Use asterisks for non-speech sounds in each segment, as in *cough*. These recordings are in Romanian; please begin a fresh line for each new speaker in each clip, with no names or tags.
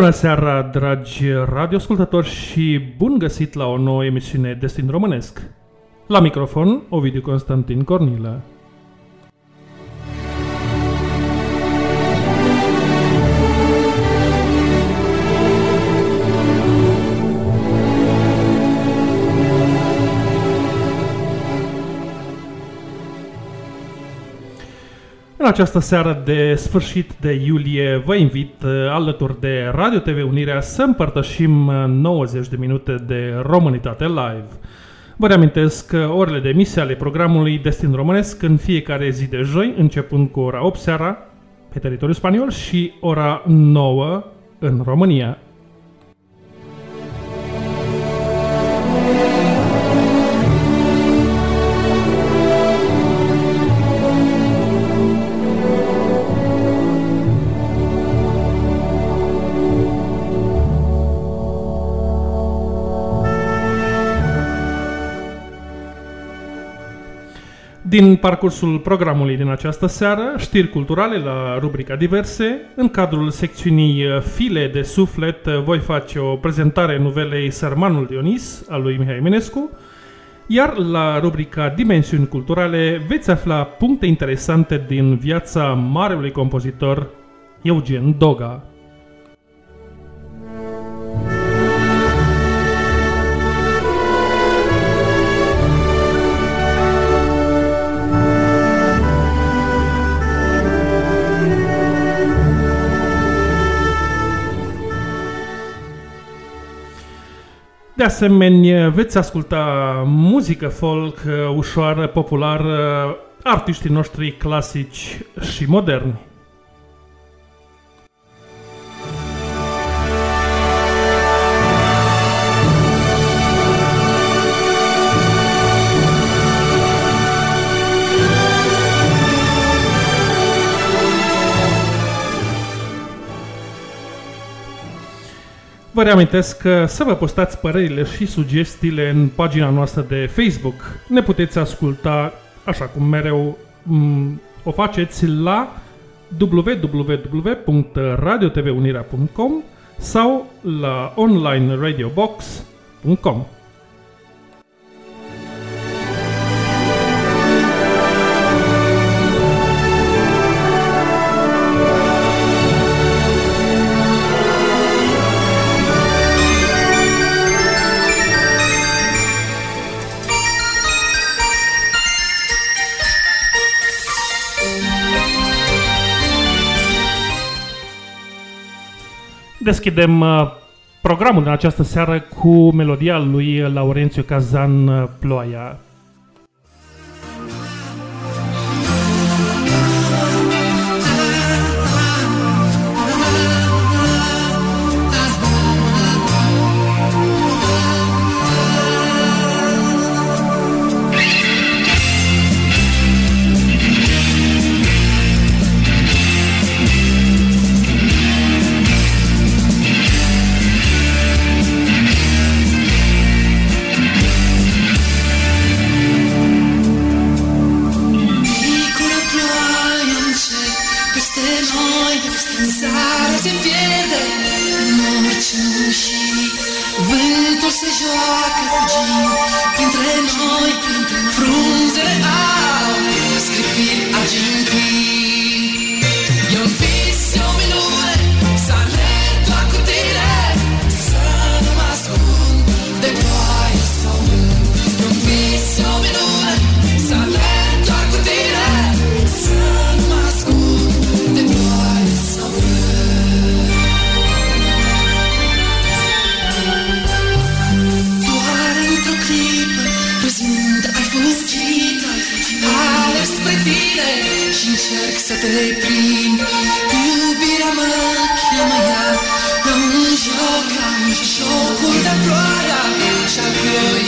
Bună seara, dragi radioascultători și bun găsit la o nouă emisiune Destin Românesc. La microfon, Ovidiu Constantin Cornilă. Această seară de sfârșit de iulie vă invit uh, alături de Radio TV Unirea să împărtășim uh, 90 de minute de Românitate Live. Vă reamintesc uh, orele de emisie ale programului Destin Românesc în fiecare zi de joi, începând cu ora 8 seara pe teritoriul spaniol și ora 9 în România. Din parcursul programului din această seară, știri culturale la rubrica Diverse, în cadrul secțiunii File de Suflet voi face o prezentare novelei Sărmanul Dionis a lui Mihai Eminescu, iar la rubrica Dimensiuni culturale veți afla puncte interesante din viața marelui compozitor Eugen Doga. De asemenea, veți asculta muzică folk uh, ușoară, populară, artiștii noștri clasici și moderni. Vă reamintesc că să vă postați părerile și sugestiile în pagina noastră de Facebook. Ne puteți asculta, așa cum mereu m- o faceți, la www.radiotvunirea.com sau la onlineradiobox.com. Deschidem uh, programul din această seară cu melodia lui Laurențiu Cazan uh, Ploaia.
Joacă fugind printre noi Frunzele au te prind Iubirea mă cheamă iar La un joc, la un jocul de ploaia Și apoi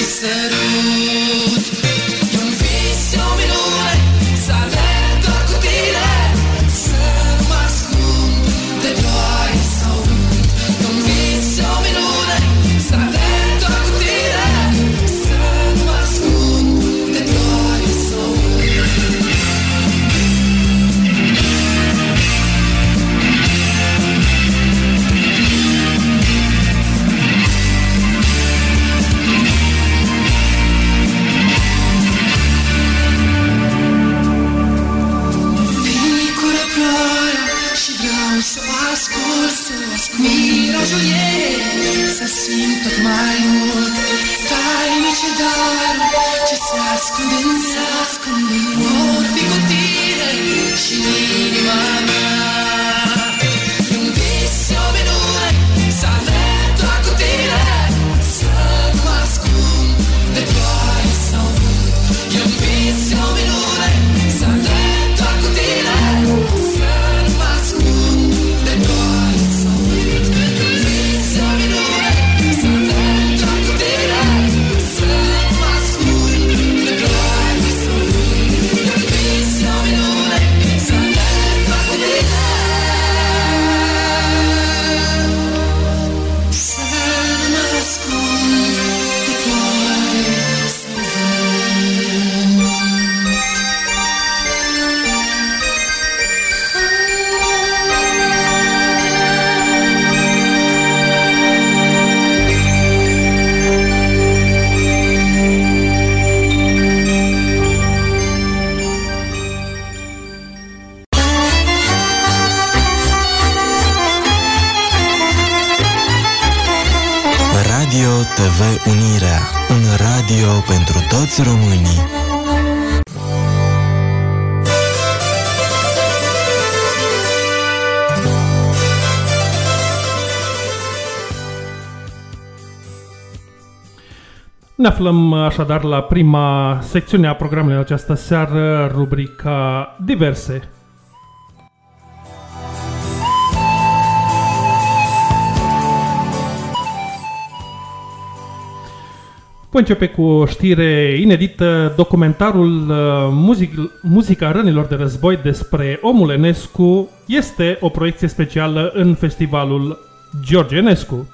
aflăm așadar la prima secțiune a programului de această seară, rubrica Diverse. Voi începe cu o știre inedită, documentarul uh, muzic, Muzica rănilor de război despre omul Enescu este o proiecție specială în festivalul George Enescu.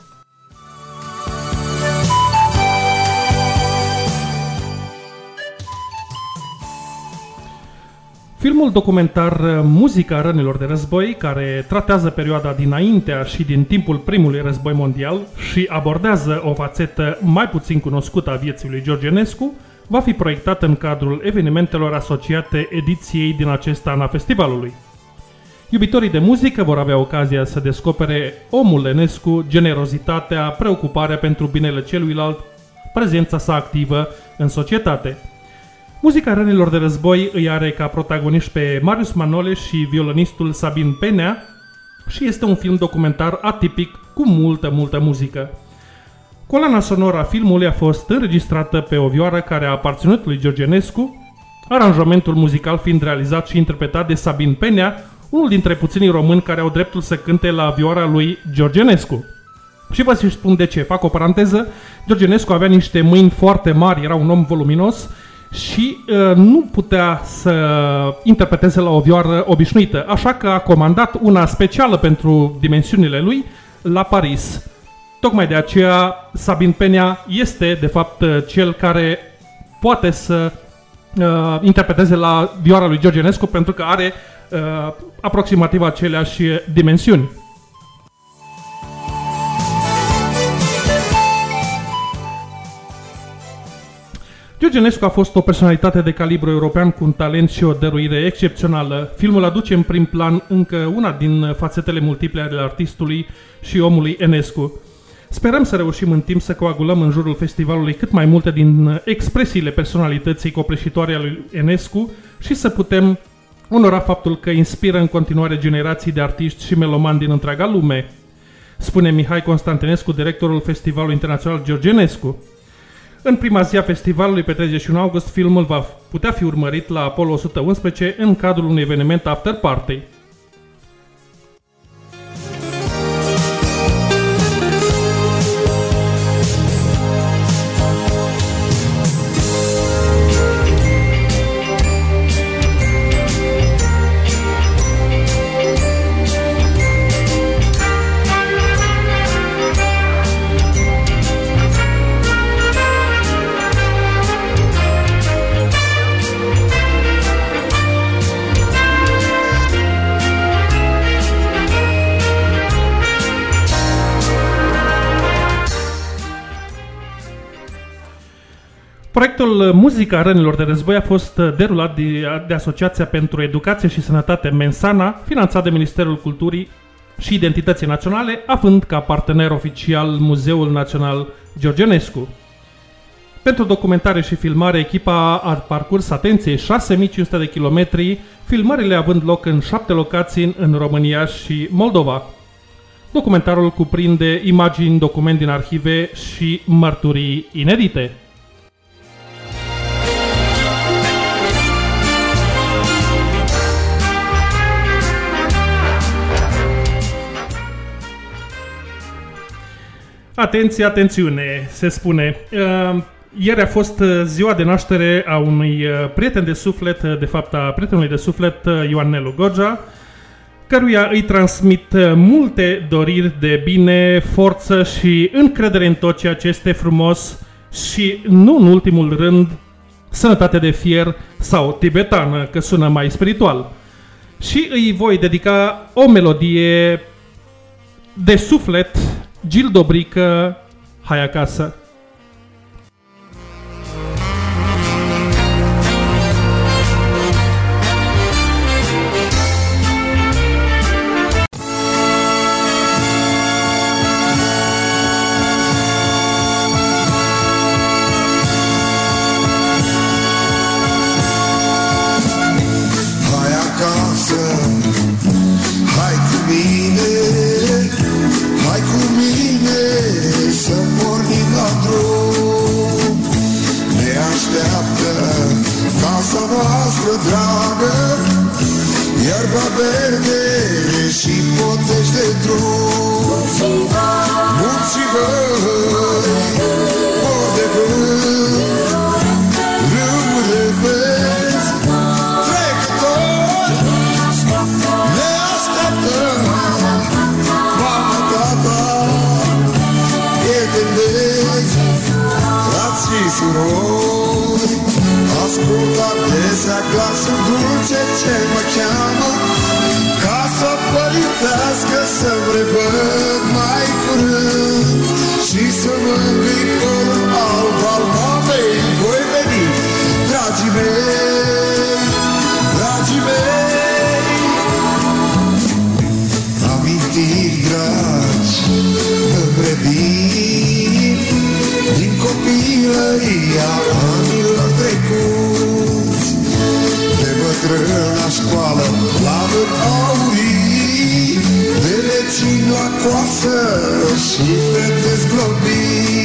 Filmul documentar Muzica rănilor de război, care tratează perioada dinaintea și din timpul primului război mondial și abordează o fațetă mai puțin cunoscută a vieții lui George Enescu, va fi proiectat în cadrul evenimentelor asociate ediției din acest an a festivalului. Iubitorii de muzică vor avea ocazia să descopere omul Enescu, generozitatea, preocuparea pentru binele celuilalt, prezența sa activă în societate – Muzica rănilor de război îi are ca protagoniști pe Marius Manole și violonistul Sabin Penea și este un film documentar atipic cu multă, multă muzică. Colana sonoră a filmului a fost înregistrată pe o vioară care a aparținut lui Georgenescu, aranjamentul muzical fiind realizat și interpretat de Sabin Penea, unul dintre puținii români care au dreptul să cânte la vioara lui Georgenescu. Și vă și spun de ce. Fac o paranteză. Georgenescu avea niște mâini foarte mari, era un om voluminos și uh, nu putea să interpreteze la o vioară obișnuită, așa că a comandat una specială pentru dimensiunile lui la Paris. Tocmai de aceea Sabin Penea este de fapt uh, cel care poate să uh, interpreteze la vioara lui George Enescu pentru că are uh, aproximativ aceleași dimensiuni. George Enescu a fost o personalitate de calibru european cu un talent și o dăruire excepțională. Filmul aduce în prim plan încă una din fațetele multiple ale artistului și omului Enescu. Sperăm să reușim în timp să coagulăm în jurul festivalului cât mai multe din expresiile personalității copleșitoare a lui Enescu și să putem onora faptul că inspiră în continuare generații de artiști și melomani din întreaga lume, spune Mihai Constantinescu, directorul Festivalului Internațional George Enescu. În prima zi a festivalului, pe 31 august, filmul va putea fi urmărit la Apollo 111 în cadrul unui eveniment after party. Proiectul Muzica Rănilor de Război a fost derulat de, de Asociația pentru Educație și Sănătate Mensana, finanțat de Ministerul Culturii și identității naționale, având ca partener oficial Muzeul Național Georgenescu. Pentru documentare și filmare, echipa a parcurs, atenție, 6500 de kilometri, filmările având loc în șapte locații în România și Moldova. Documentarul cuprinde imagini, document din arhive și mărturii inedite. Atenție, atențiune, se spune. Uh, ieri a fost uh, ziua de naștere a unui uh, prieten de suflet, de fapt a prietenului de suflet, Ioan Nelu Gorja, căruia îi transmit multe doriri de bine, forță și încredere în tot ceea ce este frumos și, nu în ultimul rând, sănătate de fier sau tibetană, că sună mai spiritual. Și îi voi dedica o melodie de suflet Gil Dobrică, hai acasă!
process. She fed this globe.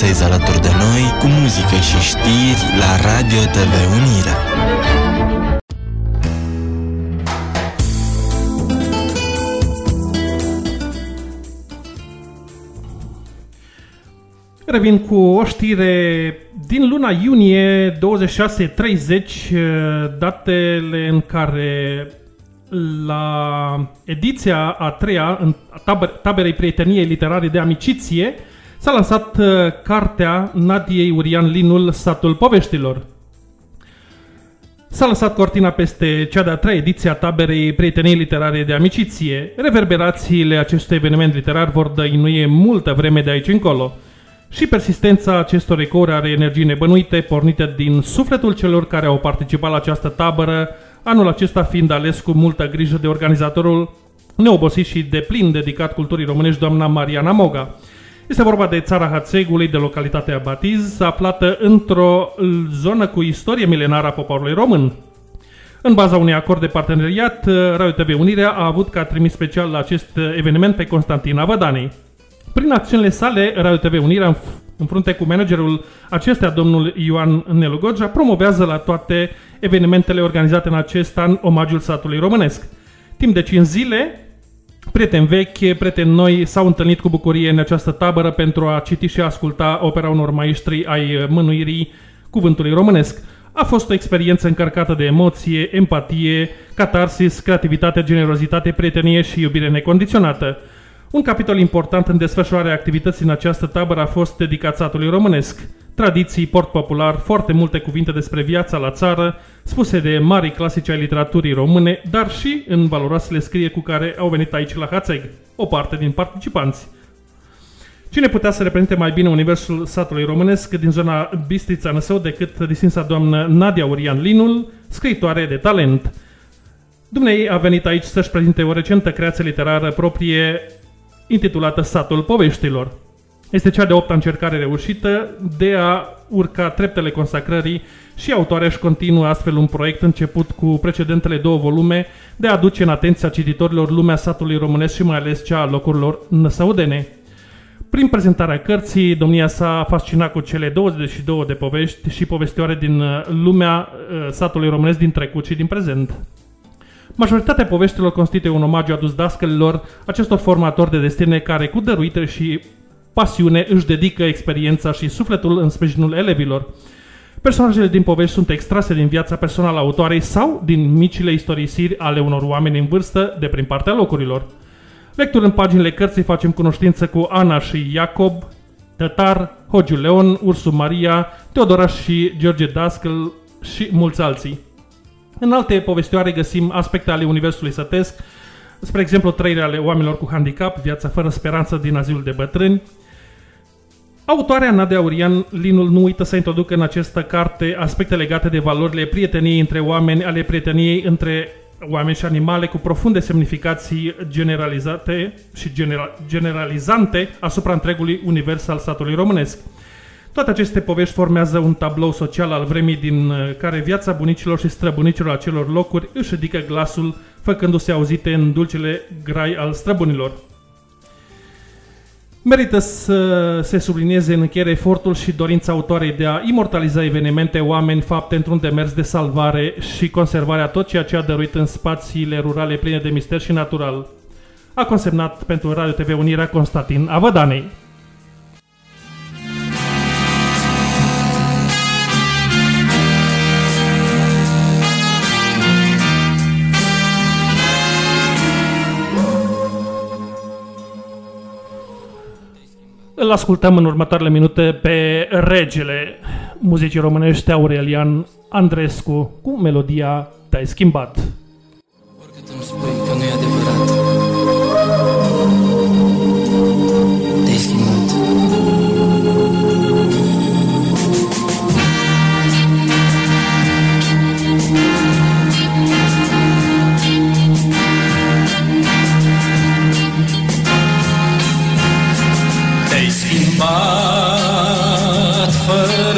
Relaxezi alături de noi cu muzică și știri la Radio TV Unirea.
Revin cu o știre din luna iunie 26-30, datele în care la ediția a treia în taber, taberei prieteniei literare de amiciție s-a lansat uh, cartea Nadiei Urian Linul Satul Poveștilor. S-a lăsat cortina peste cea de-a treia ediție a taberei Prieteniei Literare de Amiciție. Reverberațiile acestui eveniment literar vor dăinuie multă vreme de aici încolo. Și persistența acestor ecouri are energii nebănuite, pornite din sufletul celor care au participat la această tabără, anul acesta fiind ales cu multă grijă de organizatorul neobosit și de plin dedicat culturii românești, doamna Mariana Moga. Este vorba de țara Hațegului, de localitatea Batiz, aflată într-o zonă cu istorie milenară a poporului român. În baza unui acord de parteneriat, Radio TV Unirea a avut ca trimis special la acest eveniment pe Constantina Vădanei. Prin acțiunile sale, Radio TV Unirea, în frunte cu managerul acestea, domnul Ioan Nelu Gogea, promovează la toate evenimentele organizate în acest an omagiul satului românesc. Timp de 5 zile, prieteni vechi, prieteni noi s-au întâlnit cu bucurie în această tabără pentru a citi și a asculta opera unor maestri ai mânuirii cuvântului românesc. A fost o experiență încărcată de emoție, empatie, catarsis, creativitate, generozitate, prietenie și iubire necondiționată. Un capitol important în desfășurarea activității în această tabără a fost dedicat satului românesc. Tradiții, port popular, foarte multe cuvinte despre viața la țară, spuse de mari clasici ai literaturii române, dar și în valoroasele scrie cu care au venit aici la Hațeg, o parte din participanți. Cine putea să reprezinte mai bine universul satului românesc din zona Bistrița Năsău decât distinsa doamnă Nadia Urian Linul, scriitoare de talent. Dumnezeu a venit aici să-și prezinte o recentă creație literară proprie intitulată Satul Poveștilor. Este cea de opta încercare reușită de a urca treptele consacrării și autoarea își continuă astfel un proiect început cu precedentele două volume de a aduce în atenția cititorilor lumea satului românesc și mai ales cea a locurilor năsăudene. Prin prezentarea cărții, domnia s-a fascinat cu cele 22 de povești și povestioare din uh, lumea uh, satului românesc din trecut și din prezent. Majoritatea poveștilor constituie un omagiu adus dascălilor, acestor formatori de destine care, cu dăruite și pasiune, își dedică experiența și sufletul în sprijinul elevilor. Personajele din povești sunt extrase din viața personală a autoarei sau din micile istorisiri ale unor oameni în vârstă de prin partea locurilor. Lectur în paginile cărții facem cunoștință cu Ana și Iacob, Tătar, Hogiu Leon, Ursu Maria, Teodoraș și George Dascăl și mulți alții. În alte povestioare găsim aspecte ale universului sătesc, spre exemplu trăirea ale oamenilor cu handicap, viața fără speranță din azilul de bătrâni. Autoarea Nadia Urian Linul nu uită să introducă în această carte aspecte legate de valorile prieteniei între oameni, ale prieteniei între oameni și animale cu profunde semnificații generalizate și generalizante asupra întregului univers al statului românesc. Toate aceste povești formează un tablou social al vremii din uh, care viața bunicilor și străbunicilor acelor locuri își ridică glasul, făcându-se auzite în dulcele grai al străbunilor. Merită să se sublinieze în încheiere efortul și dorința autoarei de a imortaliza evenimente, oameni, fapte într-un demers de salvare și conservare a tot ceea ce a dăruit în spațiile rurale pline de mister și natural. A consemnat pentru Radio TV Unirea Constantin Avădanei. Îl ascultăm în următoarele minute pe regele muzicii românești Aurelian Andrescu cu melodia Te-ai schimbat.
Oricât îmi spui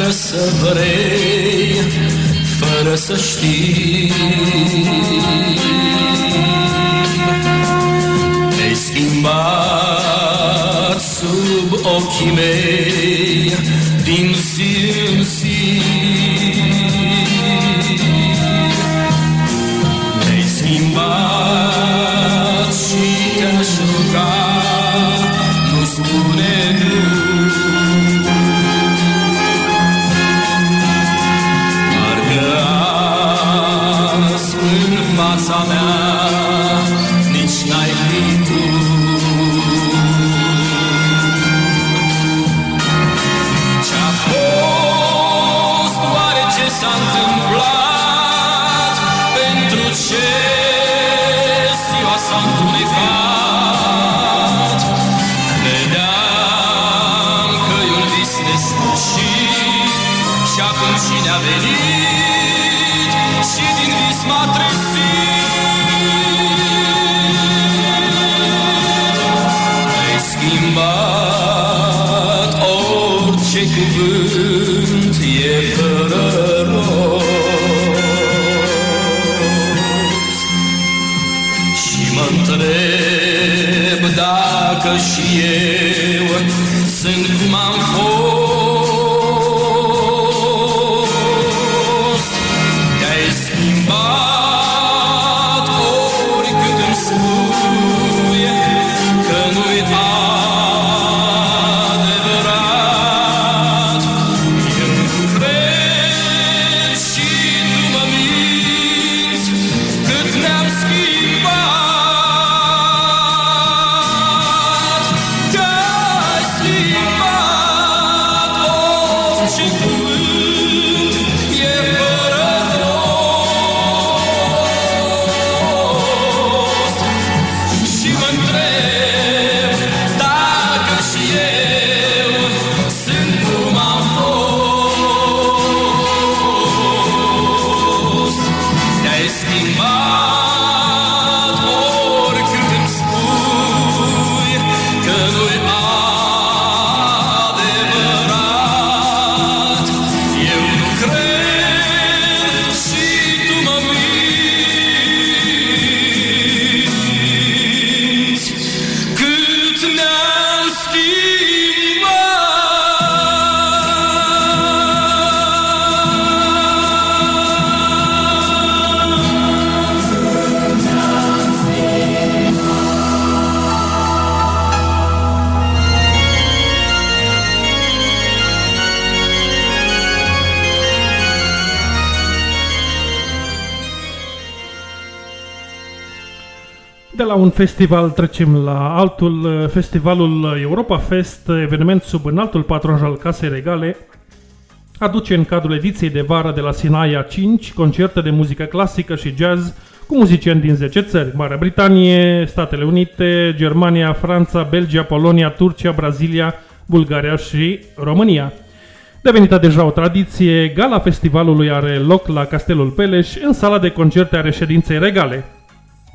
fără să vrei Fără să știi. Te-ai schimbat sub ochii mei Din zi în zi dacă
festival trecem la altul, festivalul Europa Fest, eveniment sub înaltul patronaj al Casei Regale, aduce în cadrul ediției de vară de la Sinaia 5 concerte de muzică clasică și jazz cu muzicieni din 10 țări, Marea Britanie, Statele Unite, Germania, Franța, Belgia, Polonia, Turcia, Brazilia, Bulgaria și România. Devenită deja o tradiție, gala festivalului are loc la Castelul Peleș, în sala de concerte a reședinței regale.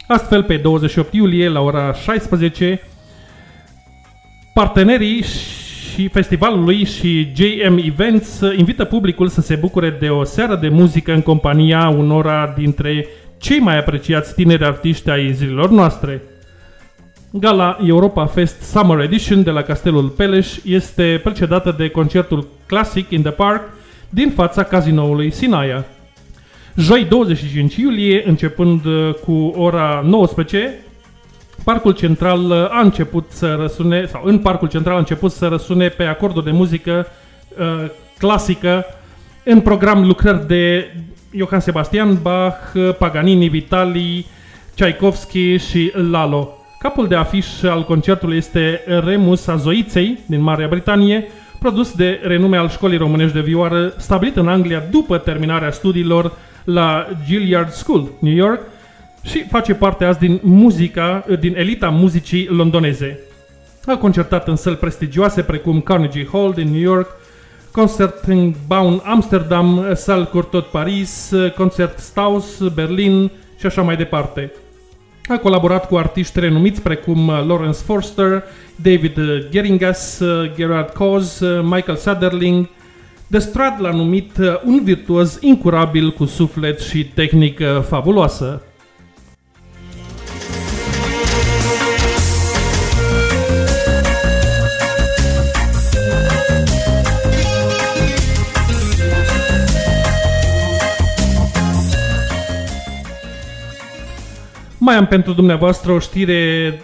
Astfel, pe 28 iulie, la ora 16, partenerii și festivalului și JM Events invită publicul să se bucure de o seară de muzică în compania unora dintre cei mai apreciați tineri artiști ai zilelor noastre. Gala Europa Fest Summer Edition de la Castelul Peleș este precedată de concertul Classic in the Park din fața cazinoului Sinaia. Joi 25 iulie, începând uh, cu ora 19, Parcul Central uh, a început să răsune, sau în Parcul Central a început să răsune pe acorduri de muzică uh, clasică în program lucrări de Johann Sebastian Bach, uh, Paganini, Vitali, Tchaikovsky și Lalo. Capul de afiș al concertului este Remus Azoiței din Marea Britanie, produs de renume al școlii românești de vioară, stabilit în Anglia după terminarea studiilor la Gilliard School, New York, și face parte azi din muzica, din elita muzicii londoneze. A concertat în săli prestigioase precum Carnegie Hall din New York, Concertgebouw Amsterdam, Salle Courtauld Paris, Concerthaus Berlin și așa mai departe. A colaborat cu artiști renumiți precum Lawrence Forster, David Geringas, Gerard Coz, Michael Saderling. The Strad l-a numit un virtuos incurabil cu suflet și tehnică fabuloasă. Mai am pentru dumneavoastră o știre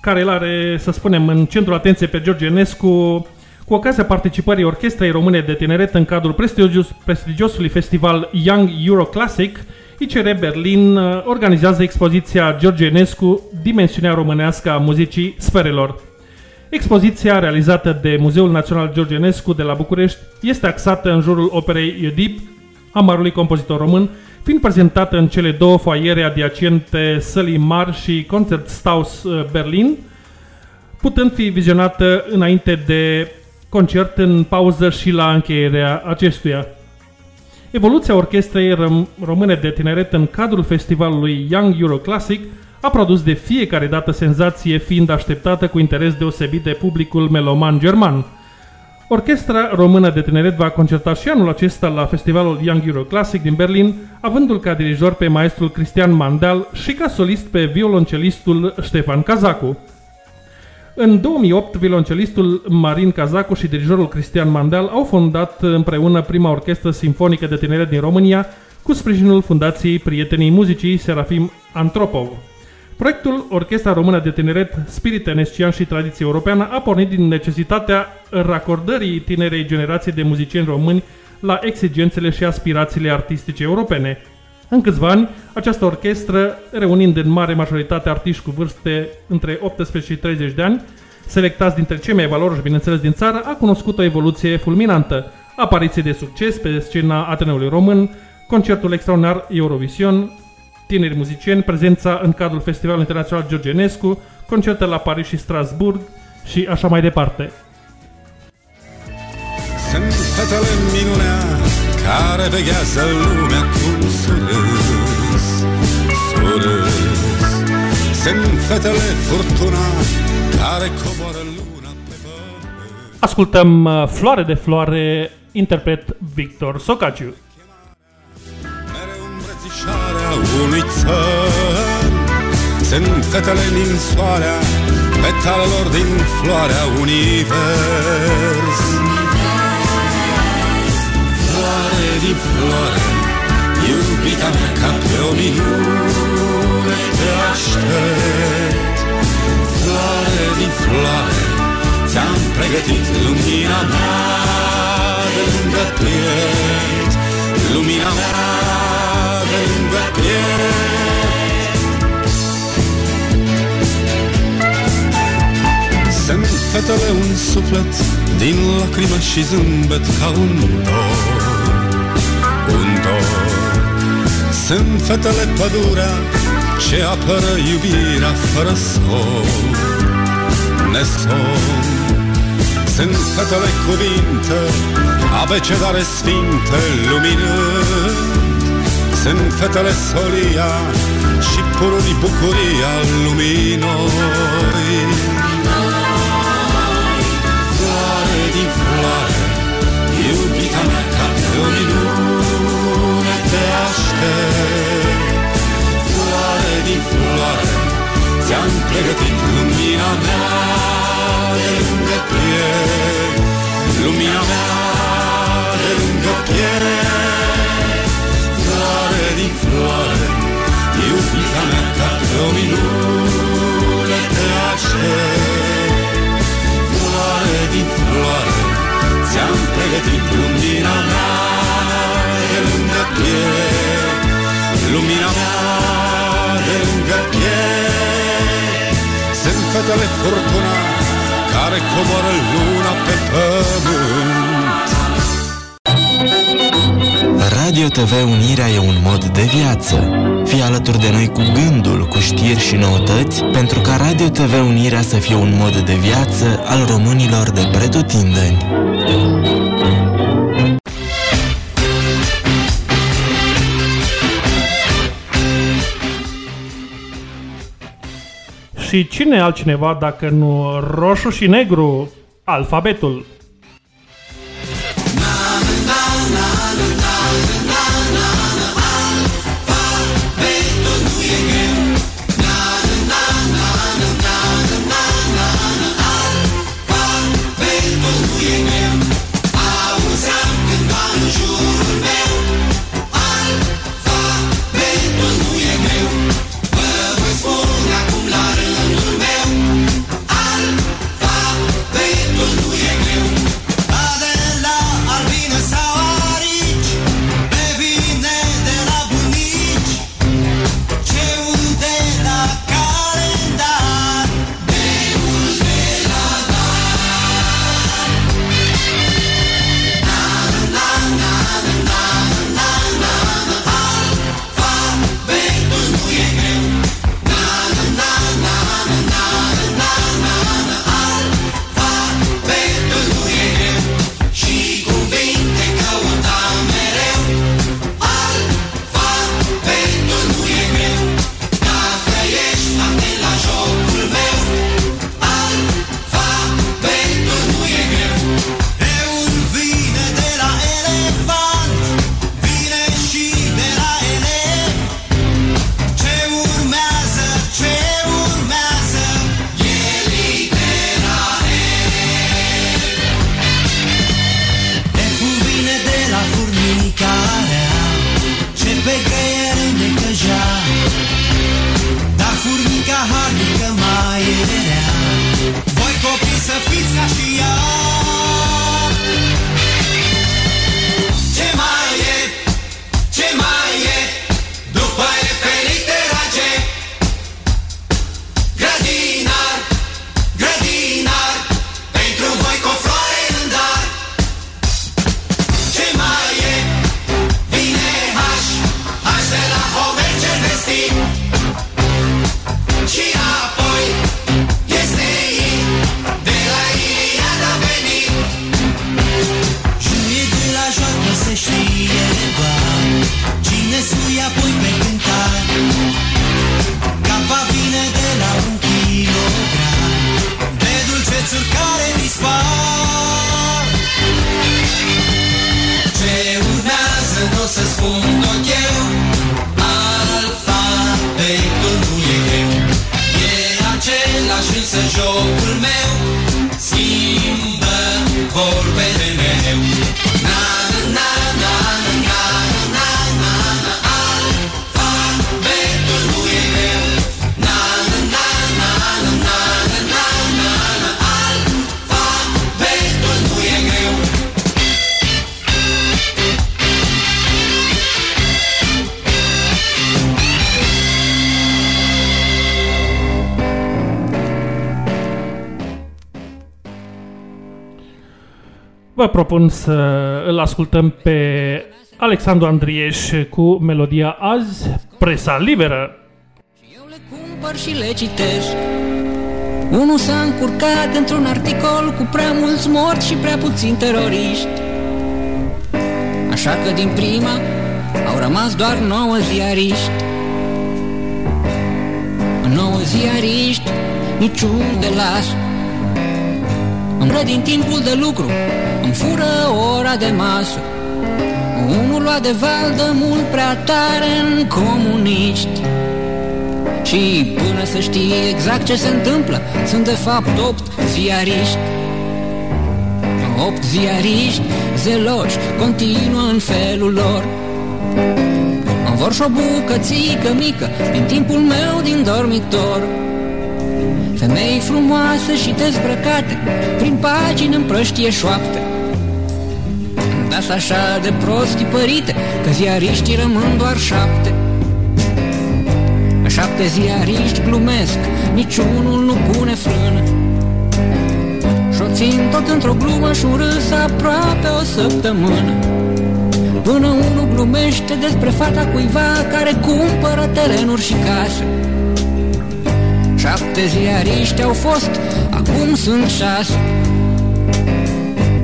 care îl are, să spunem, în centrul atenției pe George Enescu cu ocazia participării Orchestrei Române de Tineret în cadrul prestigios, prestigiosului festival Young Euro Classic, ICR Berlin uh, organizează expoziția George Enescu, Dimensiunea românească a muzicii sferelor. Expoziția realizată de Muzeul Național George Enescu de la București este axată în jurul operei Iudip, a marului compozitor român, fiind prezentată în cele două foaiere adiacente sălii mari și Concerthaus uh, Berlin, putând fi vizionată înainte de concert, în pauză și la încheierea acestuia. Evoluția orchestrei răm- române de tineret în cadrul festivalului Young Euro Classic a produs de fiecare dată senzație fiind așteptată cu interes deosebit de publicul meloman german. Orchestra română de tineret va concerta și anul acesta la festivalul Young Euro Classic din Berlin, avându-l ca dirijor pe maestrul Cristian Mandel și ca solist pe violoncelistul Ștefan Cazacu. În 2008, violoncelistul Marin Cazacu și dirijorul Cristian Mandel au fondat împreună prima orchestră simfonică de tineret din România, cu sprijinul Fundației Prietenii Muzicii Serafim Antropov. Proiectul Orchestra Română de Tineret, Spirit Enescian și Tradiție Europeană a pornit din necesitatea racordării tinerei generații de muzicieni români la exigențele și aspirațiile artistice europene. În câțiva ani, această orchestră, reunind în mare majoritate artiști cu vârste între 18 și 30 de ani, selectați dintre cei mai valoroși, bineînțeles, din țară, a cunoscut o evoluție fulminantă. Apariție de succes pe scena Ateneului Român, concertul extraordinar Eurovision, tineri muzicieni, prezența în cadrul Festivalului Internațional Georgenescu, concerte la Paris și Strasburg și așa mai departe.
Sunt fetele minunea care veghează lumea cum surâs, surâs. Sunt fetele furtuna care coboară luna pe pământ.
Ascultăm uh, Floare de Floare, interpret Victor Socaciu.
Mereu îmbrățișarea unui țăr Sunt fetele din soarea Petalelor din floarea univers Floare din floare Iubita mea ca pe o minune Te aștept. Floare din floare Ți-am pregătit lumina mea De lângă piept. Lumina mea de lângă piept. Sunt fetele un suflet Din lacrimă și zâmbet Ca un dor. Un dor Sunt fetele pădurea Ce apără iubirea Fără son. Neson Sunt fetele cuvinte Abecedare sfinte luminând Sunt fetele solia Și pururi bucuria lumii aștept Floare din floare Ți-am pregătit lumina mea De lângă piept. Lumina mea de lângă piept. Floare din floare Iubita mea ca pe o minune Te aștept. Floare din floare Ți-am pregătit lumina mea De lângă piept Lumina mea de lângă piept Sunt fetele furtuna care coboară luna pe pământ
Radio TV Unirea e un mod de viață. Fii alături de noi cu gândul, cu știri și noutăți, pentru ca Radio TV Unirea să fie un mod de viață al românilor de pretutindeni.
Și cine altcineva dacă nu roșu și negru, alfabetul. Propun să îl ascultăm pe Alexandru Andrieș cu melodia Azi, Presa Liberă.
Eu le cumpăr și le citesc. Unul s-a încurcat într-un articol cu prea mulți morți și prea puțini teroriști. Așa că din prima au rămas doar nouă ziariști. Nouă ziariști, niciun de las Îmi ră din timpul de lucru, îmi fură ora de masă. Unul lua de valdă mult prea tare în comuniști. Și până să știi exact ce se întâmplă Sunt de fapt opt ziariști. Opt ziariști zeloși Continuă în felul lor. Îmi vor și o bucățică mică Din timpul meu din dormitor Femei frumoase și dezbrăcate Prin pagini împrăștie șoapte. Dați așa de prost tipărite Că ziariștii rămân doar șapte. Șapte ziariști glumesc, niciunul nu pune frână. Și-o țin tot într-o glumă și un râs aproape o săptămână. Până unul glumește despre fata cuiva care cumpără terenuri și case Șapte ziariști au fost, acum sunt șase.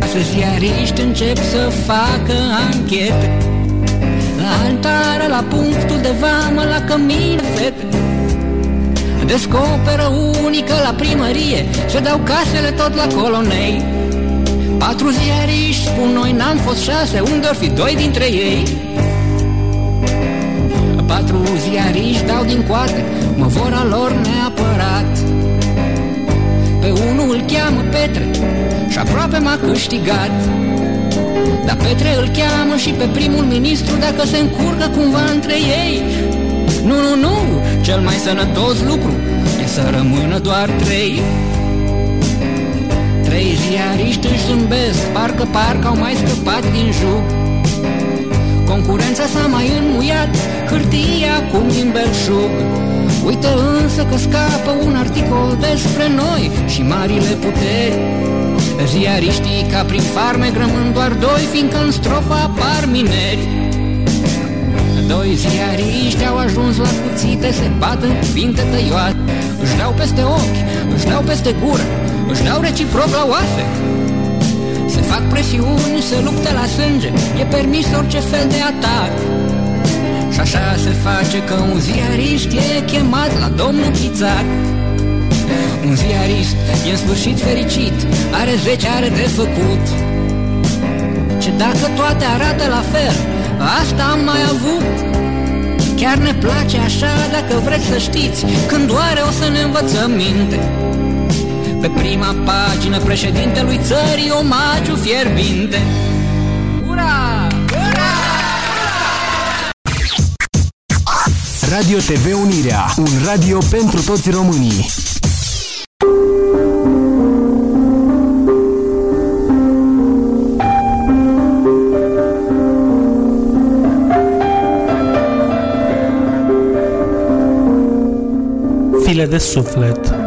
Șase ziariști încep să facă anchete. La altară, la punctul de vamă, la cămin, fete Descoperă unică la primărie Se dau casele tot la colonei. Patru ziariști, spun noi n-am fost șase Unde or fi doi dintre ei? Patru ziariști dau din coate Mă vor a lor neapărat. Pe unul îl cheamă Petre Și aproape m-a câștigat. Dar Petre îl cheamă și pe primul ministru dacă se încurcă cumva între ei. Nu, nu, nu, cel mai sănătos lucru e să rămână doar trei. Trei ziariști își zâmbesc, parcă, parcă au mai scăpat din jug Concurența s-a mai înmuiat, hârtia acum din belșug Uite însă că scapă un articol despre noi și marile puteri. Ziariștii ca prin farme grămând doar doi Fiindcă în strofa apar mineri. Doi ziariști au ajuns la cuțite Se bat în cuvinte tăioase Își dau peste ochi, își dau peste gură Își dau reciproc la oase Se fac presiuni, se luptă la sânge E permis orice fel de atac. Și așa se face că un ziarist e chemat la domnul Chițac. Un ziarist e în sfârșit fericit Are zece are de făcut. Ce dacă toate arată la fel Asta am mai avut. Chiar ne place așa dacă vreți să știți Când doare o să ne învățăm minte Pe prima pagină președintelui țării Omagiu fierbinte Ura! Ura!
Radio TV Unirea, un radio pentru toți românii.
File de suflet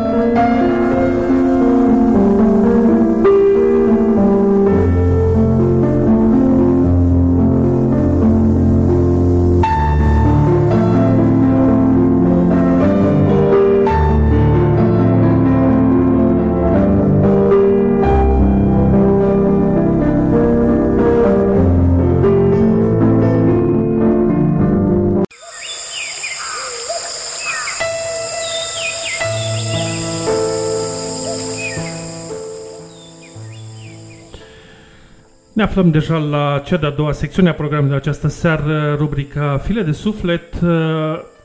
aflăm deja la cea de-a doua secțiune a programului de această seară, rubrica File de Suflet,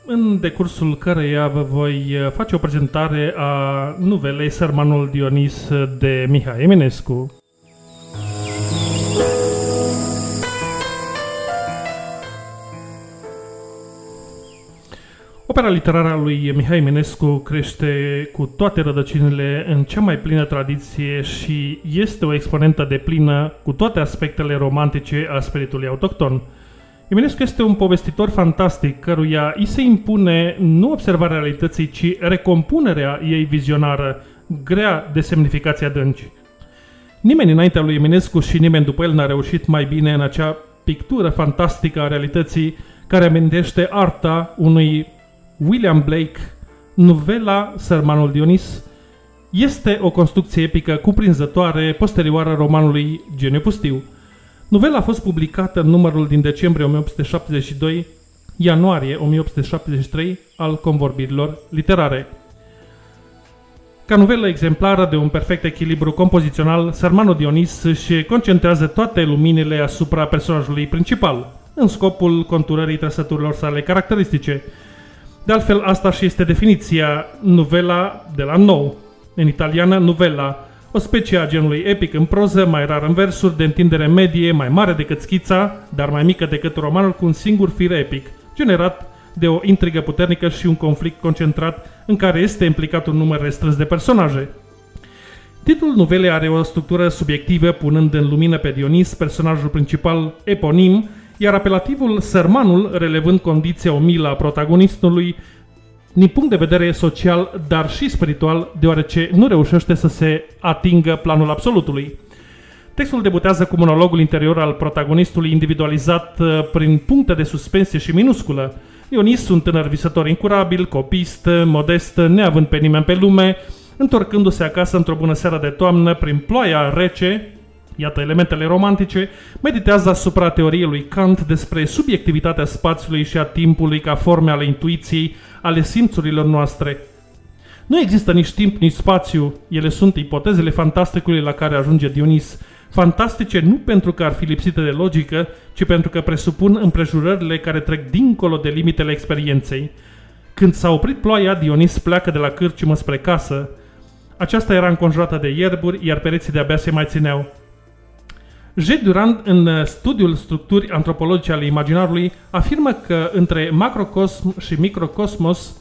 în decursul căreia vă voi face o prezentare a nuvelei Sărmanul Dionis de Mihai Eminescu. Opera literară a lui Mihai Eminescu crește cu toate rădăcinile în cea mai plină tradiție și este o exponentă de plină cu toate aspectele romantice a spiritului autohton. Eminescu este un povestitor fantastic căruia îi se impune nu observarea realității, ci recompunerea ei vizionară, grea de semnificație adânci. Nimeni înaintea lui Eminescu și nimeni după el n-a reușit mai bine în acea pictură fantastică a realității care amintește arta unui William Blake, novela Sărmanul Dionis, este o construcție epică cuprinzătoare posterioară romanului Geniu Pustiu. Novela a fost publicată în numărul din decembrie 1872, ianuarie 1873 al convorbirilor literare. Ca novelă exemplară de un perfect echilibru compozițional, Sărmanul Dionis își concentrează toate luminile asupra personajului principal, în scopul conturării trăsăturilor sale caracteristice, de altfel, asta și este definiția novela de la nou. În italiană, novela, o specie a genului epic în proză, mai rar în versuri, de întindere medie, mai mare decât schița, dar mai mică decât romanul cu un singur fir epic, generat de o intrigă puternică și un conflict concentrat în care este implicat un număr restrâns de personaje. Titlul novelei are o structură subiectivă, punând în lumină pe Dionis, personajul principal eponim, iar apelativul sărmanul, relevând condiția umilă a protagonistului, din punct de vedere social, dar și spiritual, deoarece nu reușește să se atingă planul absolutului. Textul debutează cu monologul interior al protagonistului individualizat uh, prin puncte de suspensie și minusculă. Ionis, un tânăr visător incurabil, copist, modest, neavând pe nimeni pe lume, întorcându-se acasă într-o bună seară de toamnă prin ploaia rece, iată elementele romantice, meditează asupra teoriei lui Kant despre subiectivitatea spațiului și a timpului ca forme ale intuiției, ale simțurilor noastre. Nu există nici timp, nici spațiu, ele sunt ipotezele fantasticului la care ajunge Dionis, fantastice nu pentru că ar fi lipsite de logică, ci pentru că presupun împrejurările care trec dincolo de limitele experienței. Când s-a oprit ploaia, Dionis pleacă de la cârciumă spre casă. Aceasta era înconjurată de ierburi, iar pereții de-abia se mai țineau. J. Durand, în uh, studiul structurii antropologice ale imaginarului, afirmă că între macrocosm și microcosmos,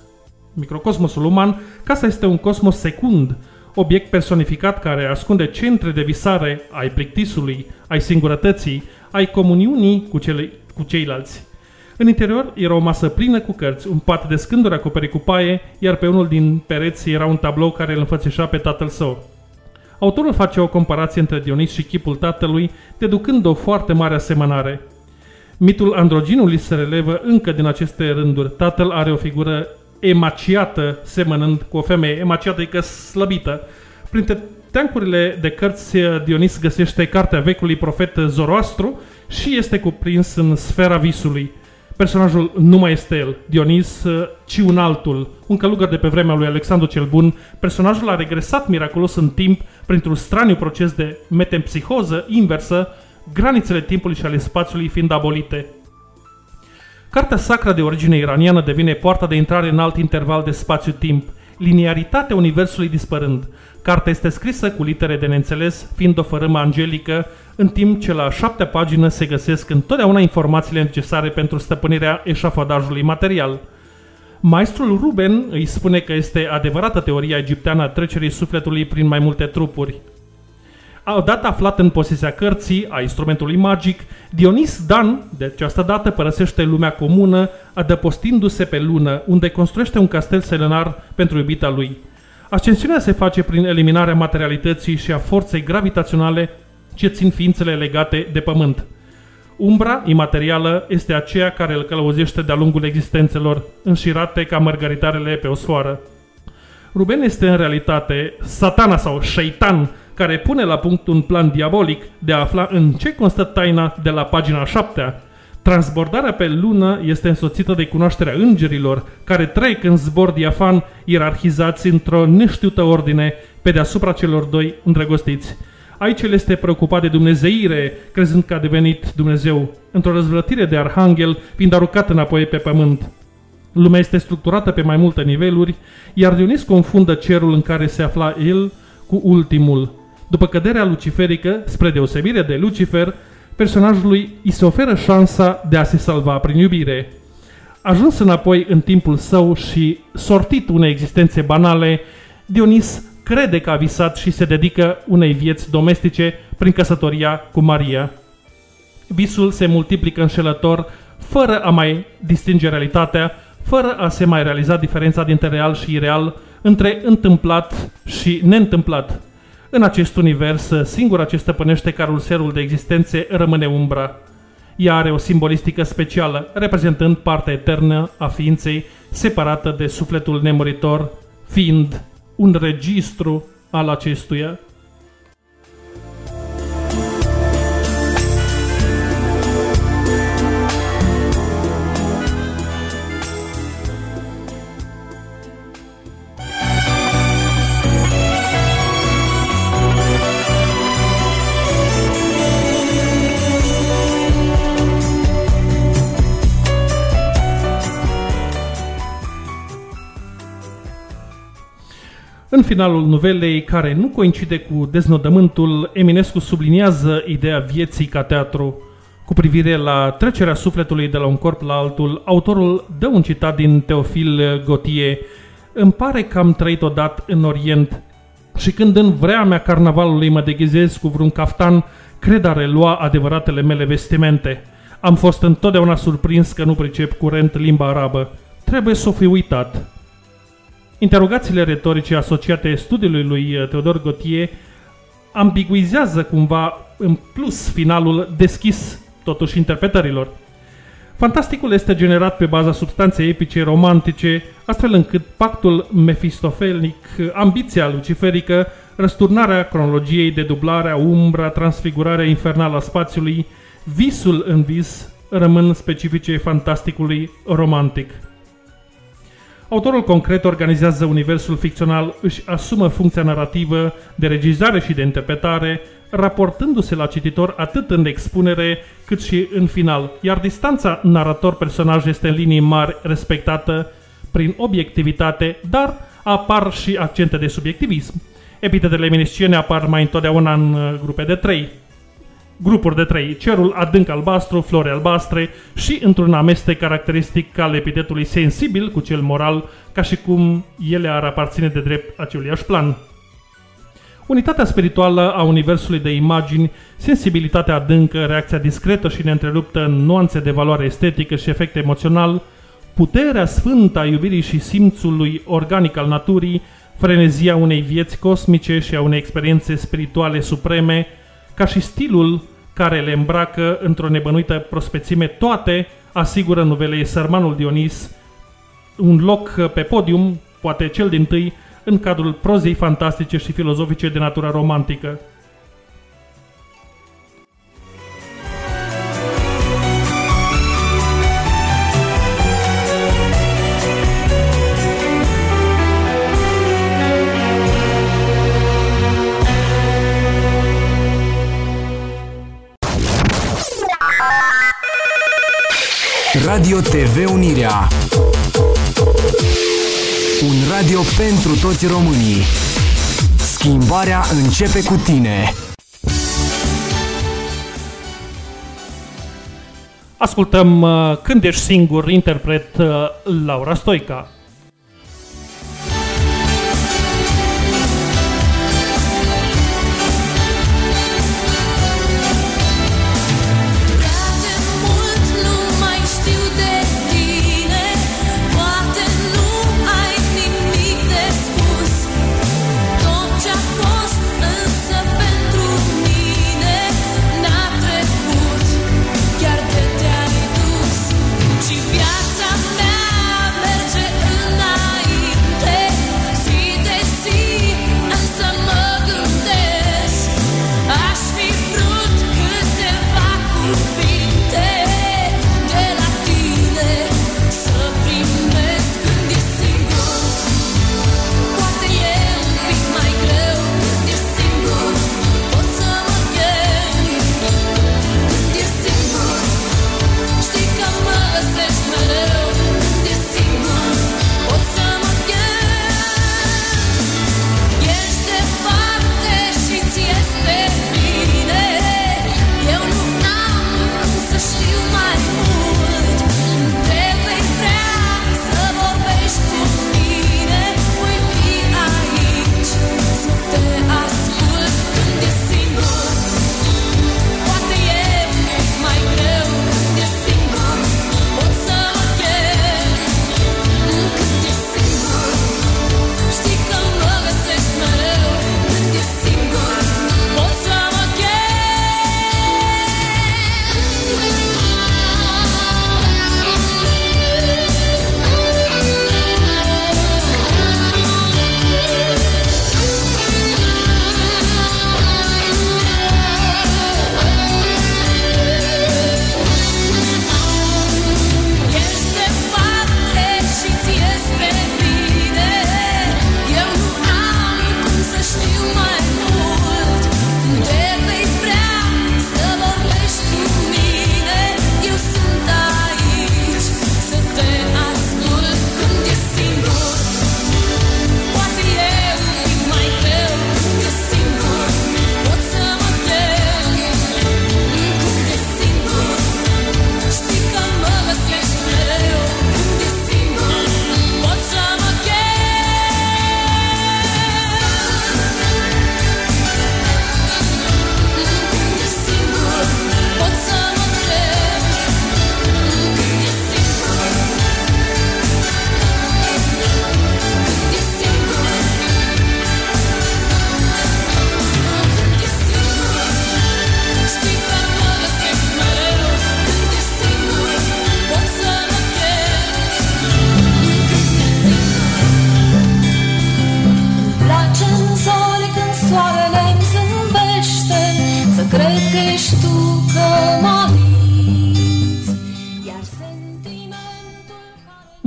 microcosmosul uman, casa este un cosmos secund, obiect personificat care ascunde centre de visare ai plictisului, ai singurătății, ai comuniunii cu, cele, cu ceilalți. În interior era o masă plină cu cărți, un pat de scânduri acoperit cu paie, iar pe unul din pereți era un tablou care îl înfățișa pe tatăl său. Autorul face o comparație între Dionis și chipul tatălui, deducând o foarte mare asemănare. Mitul androginului se relevă încă din aceste rânduri. Tatăl are o figură emaciată, semănând cu o femeie. Emaciată, adică slăbită. Printre teancurile de cărți, Dionis găsește cartea vechiului profet Zoroastru și este cuprins în sfera visului personajul nu mai este el, Dionis, uh, ci un altul, un călugăr de pe vremea lui Alexandru cel Bun. Personajul a regresat miraculos în timp printr-un straniu proces de metempsihoză inversă, granițele timpului și ale spațiului fiind abolite. Cartea sacră de origine iraniană devine poarta de intrare în alt interval de spațiu-timp, linearitatea universului dispărând. Cartea este scrisă cu litere de neînțeles, fiind o fărâmă angelică, în timp ce la șaptea pagină se găsesc întotdeauna informațiile necesare pentru stăpânirea eșafodajului material. Maestrul Ruben îi spune că este adevărată teoria egipteană a trecerii sufletului prin mai multe trupuri. Odată aflat în posesia cărții, a instrumentului magic, Dionis Dan, de această dată, părăsește lumea comună, adăpostindu-se pe lună, unde construiește un castel selenar pentru iubita lui. Ascensiunea se face prin eliminarea materialității și a forței gravitaționale ce țin ființele legate de pământ. Umbra imaterială este aceea care îl călăuzește de-a lungul existențelor, înșirate ca mărgăritarele pe o sfoară. Ruben este în realitate satana sau șeitan, care pune la punct un plan diabolic de a afla în ce constă taina de la pagina 7 Transbordarea pe lună este însoțită de cunoașterea îngerilor, care trec în zbor diafan, ierarhizați într-o neștiută ordine pe deasupra celor doi îndrăgostiți. Aici el este preocupat de dumnezeire, crezând că a devenit Dumnezeu, într-o răzvrătire de arhanghel, fiind aruncat înapoi pe pământ. Lumea este structurată pe mai multe niveluri, iar Dionis confundă cerul în care se afla el cu ultimul. După căderea luciferică, spre deosebire de Lucifer, personajului îi se oferă șansa de a se salva prin iubire. Ajuns înapoi în timpul său și sortit unei existențe banale, Dionis crede că a visat și se dedică unei vieți domestice prin căsătoria cu Maria. Visul se multiplică înșelător, fără a mai distinge realitatea, fără a se mai realiza diferența dintre real și ireal, între întâmplat și neîntâmplat. În acest univers, singur ce stăpânește caruselul de existențe rămâne umbra. Ea are o simbolistică specială, reprezentând partea eternă a ființei, separată de sufletul nemuritor, fiind un registru al acestuia. În finalul novelei, care nu coincide cu deznodământul, Eminescu subliniază ideea vieții ca teatru. Cu privire la trecerea sufletului de la un corp la altul, autorul dă un citat din Teofil Gotie. Îmi pare că am trăit odată în Orient și când în vrea mea carnavalului mă deghizez cu vreun caftan, cred a relua adevăratele mele vestimente. Am fost întotdeauna surprins că nu pricep curent limba arabă. Trebuie să o fi uitat. Interogațiile retorice asociate studiului lui uh, Teodor Gotie ambiguizează cumva în plus finalul deschis totuși interpretărilor. Fantasticul este generat pe baza substanței epice romantice, astfel încât pactul mefistofelnic, ambiția luciferică, răsturnarea cronologiei, dedublarea, umbra, transfigurarea infernală a spațiului, visul în vis rămân specifice fantasticului romantic. Autorul concret organizează universul ficțional, își asumă funcția narrativă de regizare și de interpretare, raportându-se la cititor atât în expunere cât și în final, iar distanța narator-personaj este în linii mari respectată prin obiectivitate, dar apar și accente de subiectivism. Epitetele minisciene apar mai întotdeauna în uh, grupe de trei, grupuri de trei, cerul adânc albastru, flori albastre și într-un amestec caracteristic al epitetului sensibil cu cel moral, ca și cum ele ar aparține de drept aceluiași plan. Unitatea spirituală a universului de imagini, sensibilitatea adâncă, reacția discretă și neîntreruptă în nuanțe de valoare estetică și efect emoțional, puterea sfântă a iubirii și simțului organic al naturii, frenezia unei vieți cosmice și a unei experiențe spirituale supreme, ca și stilul care le îmbracă într-o nebănuită prospețime, toate asigură novelei Sărmanul Dionis un loc pe podium, poate cel din tâi, în cadrul prozei fantastice și filozofice de natură romantică.
Radio TV Unirea. Un radio pentru toți românii. Schimbarea începe cu tine.
Ascultăm uh, Când ești singur, interpret uh, Laura Stoica.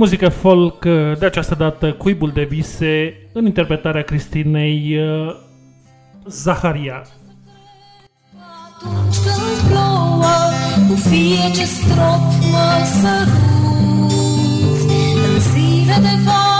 Muzică folk, uh, de această dată Cuibul de vise, în interpretarea Cristinei uh, Zaharia.
Atunci când plouă, cu fie ce strop mă săruți În zile de vară,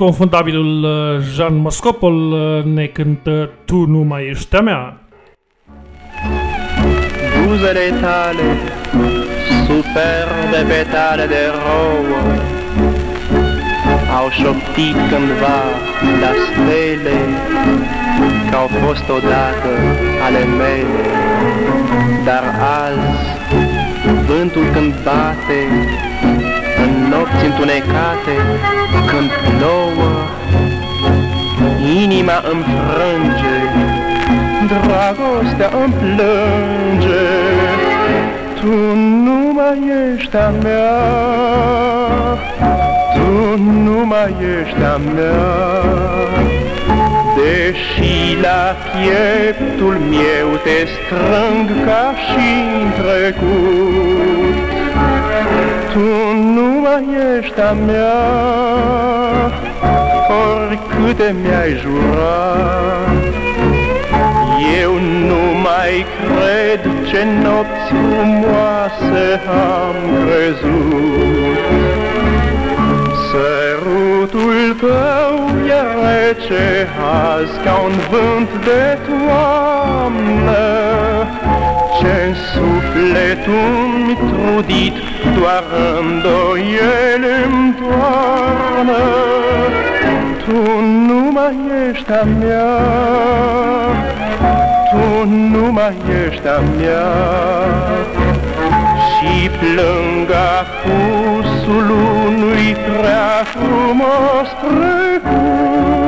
Inconfundabilul uh, Jean Moscopol uh, ne cântă Tu nu mai ești a mea.
Buzele tale, superbe petale de rouă, Au șoptit cândva la stele Că au fost odată ale mele Dar azi, vântul când bate În nopți întunecate, când plouă Inima îmi frânge Dragostea îmi plânge. Tu nu mai ești a mea Tu nu mai ești a mea. Deși la pieptul meu te strâng ca și în trecut Tu nu mai ești a mea Oricâte mi-ai jurat eu nu mai cred ce nopți frumoase am crezut. Sărutul tău e rece azi ca un vânt de toamnă, ce-n sufletul-mi trudit doar îndoieli îmi toarnă. Tu nu mai ești a mea, tu nu mai ești a mea Și plâng apusul unui prea frumos trecut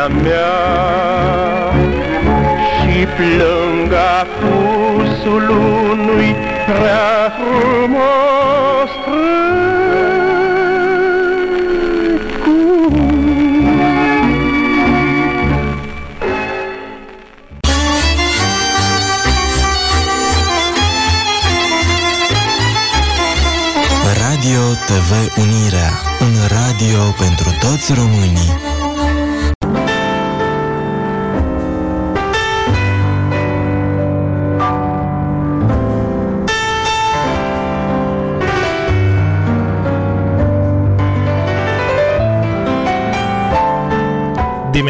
ești a mea. Și plâng apusul unui prea frumos
Radio TV Unirea, un radio pentru toți românii.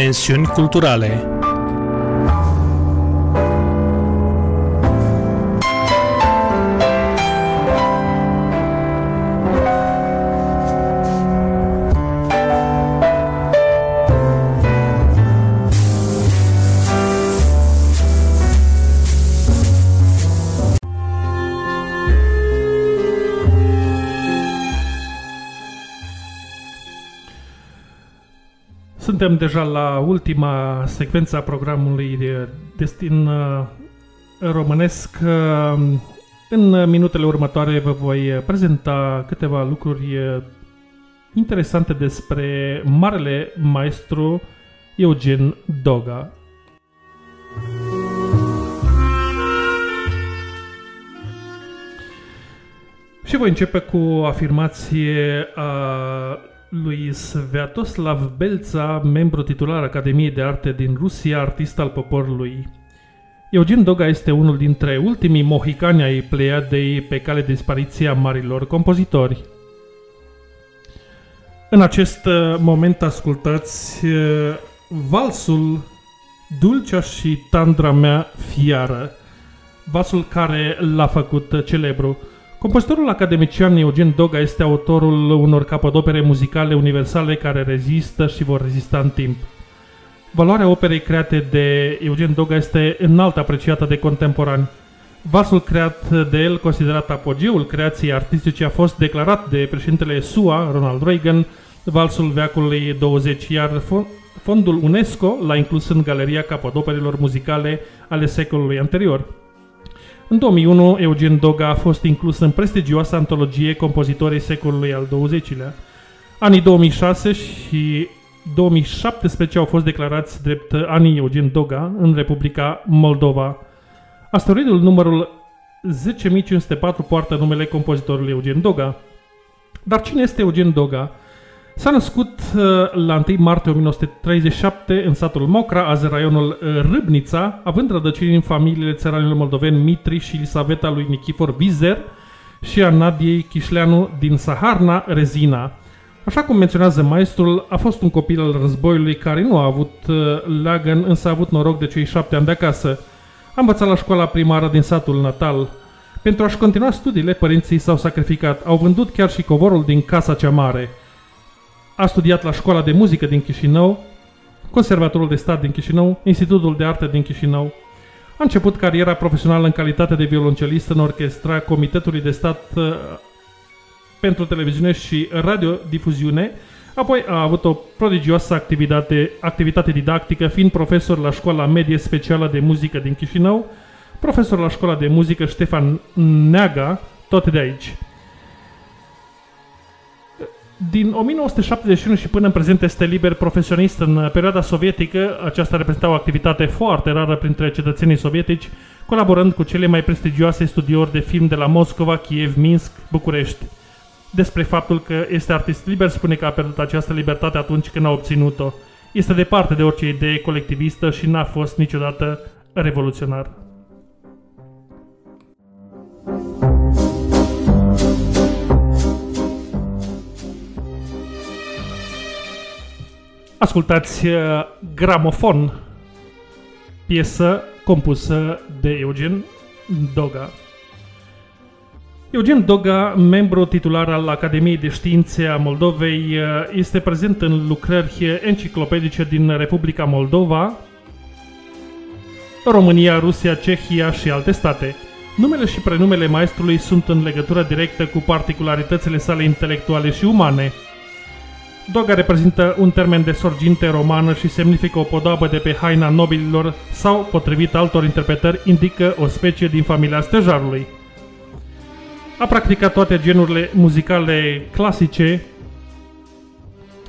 Dimensiuni culturale
Suntem deja la ultima secvență a programului de Destin uh, Românesc. Uh, În minutele următoare vă voi prezenta câteva lucruri uh, interesante despre marele maestru Eugen Doga. Și voi începe cu o afirmație a lui Sviatoslav Belța, membru titular Academiei de Arte din Rusia, artist al poporului. Eugen Doga este unul dintre ultimii mohicani ai Pleiadei pe cale de dispariție a marilor compozitori. În acest uh, moment ascultați uh, valsul Dulcea și tandra mea fiară, valsul care l-a făcut celebru. Compozitorul academician Eugen Doga este autorul unor capodopere muzicale universale care rezistă și vor rezista în timp. Valoarea operei create de Eugen Doga este înalt apreciată de contemporani. Vasul creat de el, considerat apogeul creației artistice, a fost declarat de președintele SUA, Ronald Reagan, valsul veacului 20, iar fondul UNESCO l-a inclus în galeria capodoperelor muzicale ale secolului anterior. În 2001, Eugen Doga a fost inclus în prestigioasa antologie Compozitorii secolului al XX-lea. Anii 2006 și 2017 au fost declarați drept anii Eugen Doga în Republica Moldova. Asteroidul numărul 10504 poartă numele compozitorului Eugen Doga. Dar cine este Eugen Doga? S-a născut uh, la 1 martie 1937 în satul Mocra, azi raionul uh, Râbnița, având rădăcini în familiile țăranilor moldoveni Mitri și Elisaveta lui Nichifor Vizer și a Nadiei Chișleanu din Saharna, Rezina. Așa cum menționează maestrul, a fost un copil al războiului care nu a avut uh, leagăn, însă a avut noroc de cei șapte ani de acasă. A învățat la școala primară din satul natal. Pentru a-și continua studiile, părinții s-au sacrificat, au vândut chiar și covorul din casa cea mare – a studiat la Școala de Muzică din Chișinău, Conservatorul de Stat din Chișinău, Institutul de Arte din Chișinău. A început cariera profesională în calitate de violoncelist în orchestra Comitetului de Stat uh, pentru televiziune și radiodifuziune, apoi a avut o prodigioasă activitate, activitate didactică, fiind profesor la Școala Medie Specială de Muzică din Chișinău, profesor la Școala de Muzică Ștefan Neaga, tot de aici. Din 1971 și până în prezent este liber profesionist în perioada sovietică. Aceasta reprezenta o activitate foarte rară printre cetățenii sovietici, colaborând cu cele mai prestigioase studiori de film de la Moscova, Kiev, Minsk, București. Despre faptul că este artist liber spune că a pierdut această libertate atunci când a obținut-o. Este departe de orice idee colectivistă și n-a fost niciodată revoluționar. Ascultați uh, Gramofon, piesă compusă de Eugen Doga. Eugen Doga, membru titular al Academiei de Științe a Moldovei, uh, este prezent în lucrări enciclopedice din Republica Moldova, România, Rusia, Cehia și alte state. Numele și prenumele maestrului sunt în legătură directă cu particularitățile sale intelectuale și umane. Doga reprezintă un termen de sorginte romană și semnifică o podobă de pe haina nobililor sau, potrivit altor interpretări, indică o specie din familia stejarului. A practicat toate genurile muzicale clasice,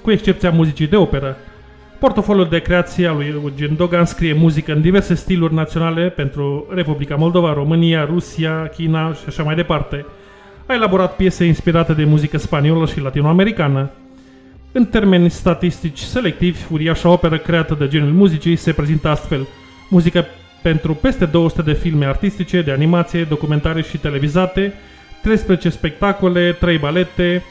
cu excepția muzicii de operă. Portofoliul de creație al lui Eugen Dogan scrie muzică în diverse stiluri naționale pentru Republica Moldova, România, Rusia, China și așa mai departe. A elaborat piese inspirate de muzică spaniolă și latinoamericană. În termeni statistici selectivi, uriașa operă creată de genul muzicii se prezintă astfel. Muzică pentru peste 200 de filme artistice, de animație, documentare și televizate, 13 spectacole, 3 balete,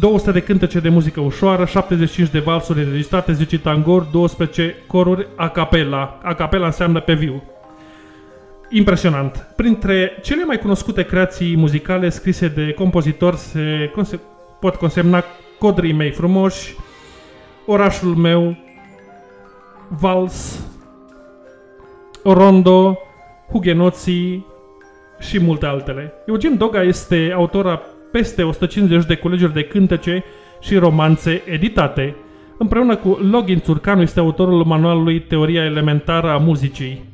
200 de cântece de muzică ușoară, 75 de valsuri înregistrate, 10 tangori, 12 coruri a capella. A capella înseamnă pe viu. Impresionant. Printre cele mai cunoscute creații muzicale scrise de compozitori se conse- pot consemna Codrii mei frumoși, Orașul meu, Vals, Rondo, Hugenoții și multe altele. Eugen Doga este autora peste 150 de colegeri de cântece și romanțe editate. Împreună cu Login Țurcanu este autorul manualului Teoria elementară a muzicii.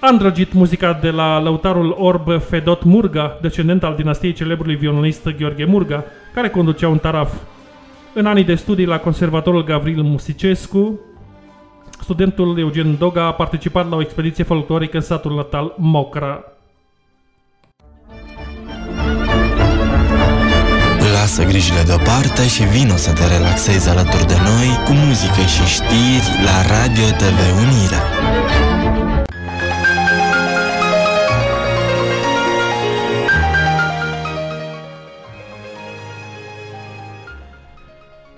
A îndrăgit muzica de la lăutarul orb Fedot Murga, descendent al dinastiei celebrului violonist Gheorghe Murga, care conducea un taraf. În anii de studii la conservatorul Gavril Musicescu, studentul Eugen Doga a participat la o expediție folclorică în satul natal Mocra.
Lasă grijile deoparte și vino să te relaxezi alături de noi cu muzică și știri la Radio TV Unirea.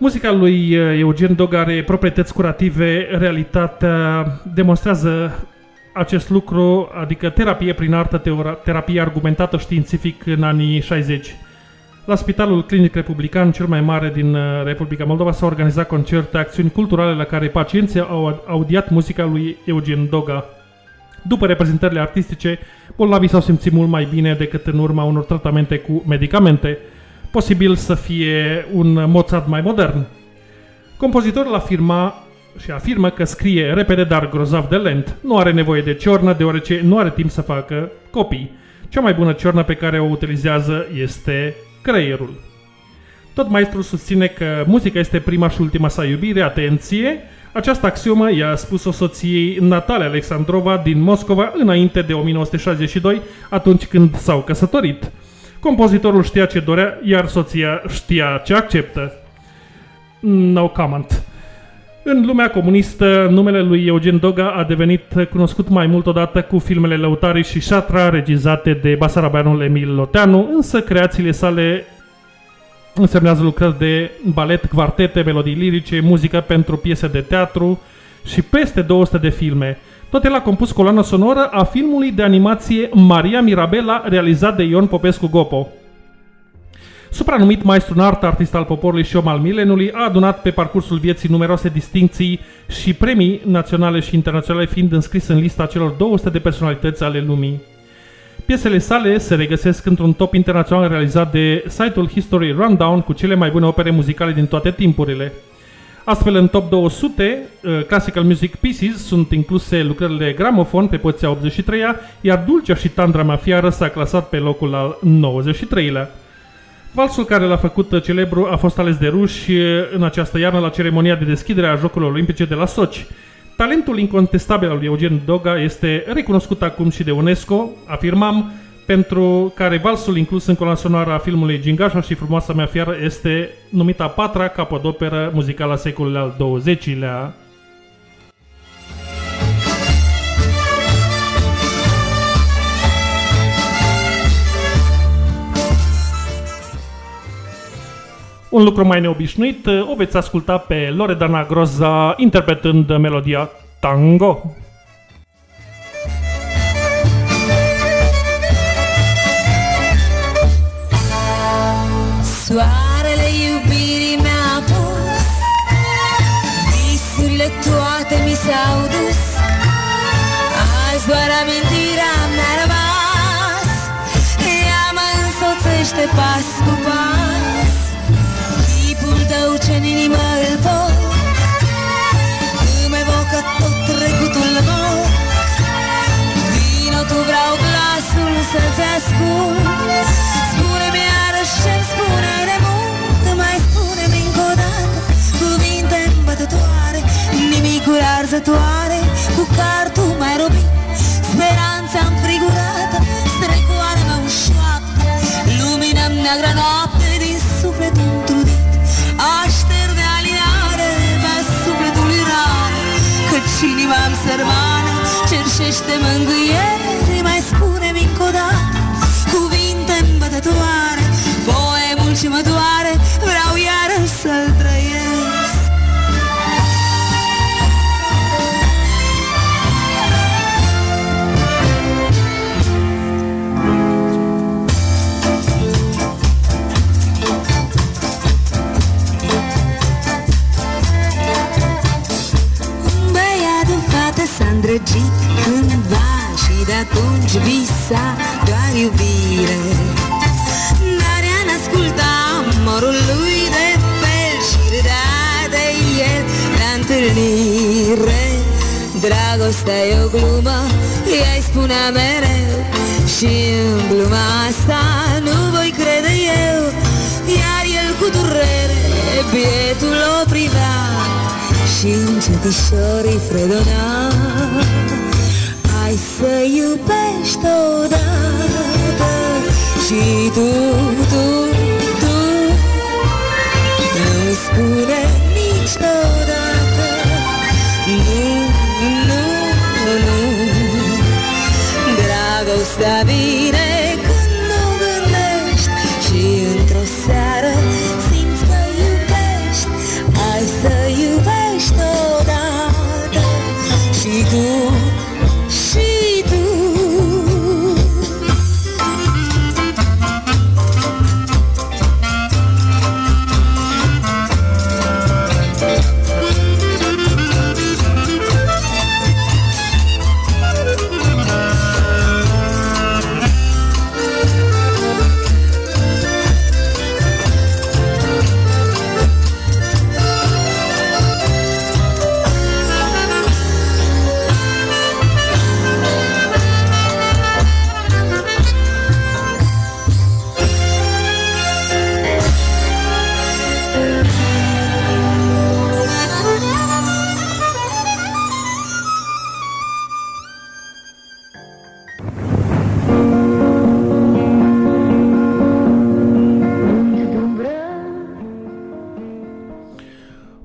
Muzica lui uh, Eugen Dog are proprietăți curative, realitatea demonstrează acest lucru, adică terapie prin artă, teora- terapie argumentată științific în anii 60. La Spitalul Clinic Republican, cel mai mare din uh, Republica Moldova, s-au organizat concerte, acțiuni culturale la care pacienții au audiat muzica lui Eugen Doga. După reprezentările artistice, bolnavii s-au simțit mult mai bine decât în urma unor tratamente cu medicamente. Posibil să fie un Mozart mai modern. Compozitorul afirma și afirmă că scrie repede, dar grozav de lent. Nu are nevoie de ciornă, deoarece nu are timp să facă copii. Cea mai bună ciornă pe care o utilizează este creierul. Tot maestrul susține că muzica este prima și ultima sa iubire, atenție, această axiomă i-a spus-o soției Natalia Alexandrova din Moscova înainte de 1962, atunci când s-au căsătorit. Compozitorul știa ce dorea, iar soția știa ce acceptă. No comment. În lumea comunistă, numele lui Eugen Doga a devenit cunoscut mai mult odată cu filmele Lăutarii și Șatra, regizate de basarabeanul Emil Loteanu, însă creațiile sale însemnează lucrări de balet, quartete, melodii lirice, muzică pentru piese de teatru și peste 200 de filme. Tot el a compus coloana sonoră a filmului de animație Maria Mirabela, realizat de Ion Popescu Gopo. Supranumit maestru în artă, artist al poporului și om al milenului, a adunat pe parcursul vieții numeroase distinții și premii naționale și internaționale, fiind înscris în lista celor 200 de personalități ale lumii. Piesele sale se regăsesc într-un top internațional realizat de site-ul History Rundown cu cele mai bune opere muzicale din toate timpurile. Astfel, în top 200, uh, Classical Music Pieces sunt incluse lucrările Gramofon pe poziția 83-a, iar Dulcea și Tandra Mafiară s-a clasat pe locul al 93-lea. Valsul care l-a făcut celebru a fost ales de ruși în această iarnă la ceremonia de deschidere a Jocurilor Olimpice de la Sochi. Talentul incontestabil al lui Eugen Doga este recunoscut acum și de UNESCO, afirmam, pentru care valsul inclus în coloana sonoară a filmului Gingașa și frumoasa mea fiară este numită a patra capodoperă muzicală a secolului al XX-lea. Un lucru mai neobișnuit, o veți asculta pe Loredana Groza interpretând melodia Tango.
Soarele iubirii mea a pus Visurile toate mi s-au dus. Azi doar amintirea mi-a rămas. Ea mă însoțește pas cu pas. Tipul tău ce-n inimă îl pot. Îmi evocă tot trecutul meu. Vino tu vreau glasul să-ți ascult Nimicuri arzătoare Cu cartul mai robit Speranța înfrigurată Strecoare-mă ușoaptă Lumina-mi neagră noapte Din sufletul întrudit Așterne alinare Pe sufletul rane Căci inima-mi sărmană Cerșește mângâieri Mai spune-mi încă o dată Cuvinte îmbătătoare atunci visa doar iubire. Dar ea n-asculta morul lui de fel Și râdea de el la întâlnire. Dragostea e o glumă, ea îi spunea mereu. Și în gluma asta nu voi crede eu. Iar el cu durere bietul o privea. Și încetișor îi fredona. Hai să iubești odată Și tu, tu, tu. Nu spune niciodată Nu, nu, nu Dragostea vine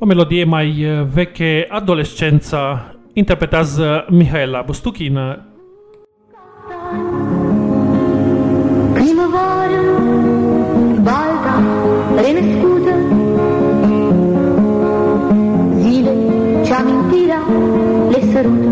melodie mai eh, veche, Adolescența, interpretează Mihaela Bustuchin.
Primăvară, balta, renăscută Zile ce amintirea le sărută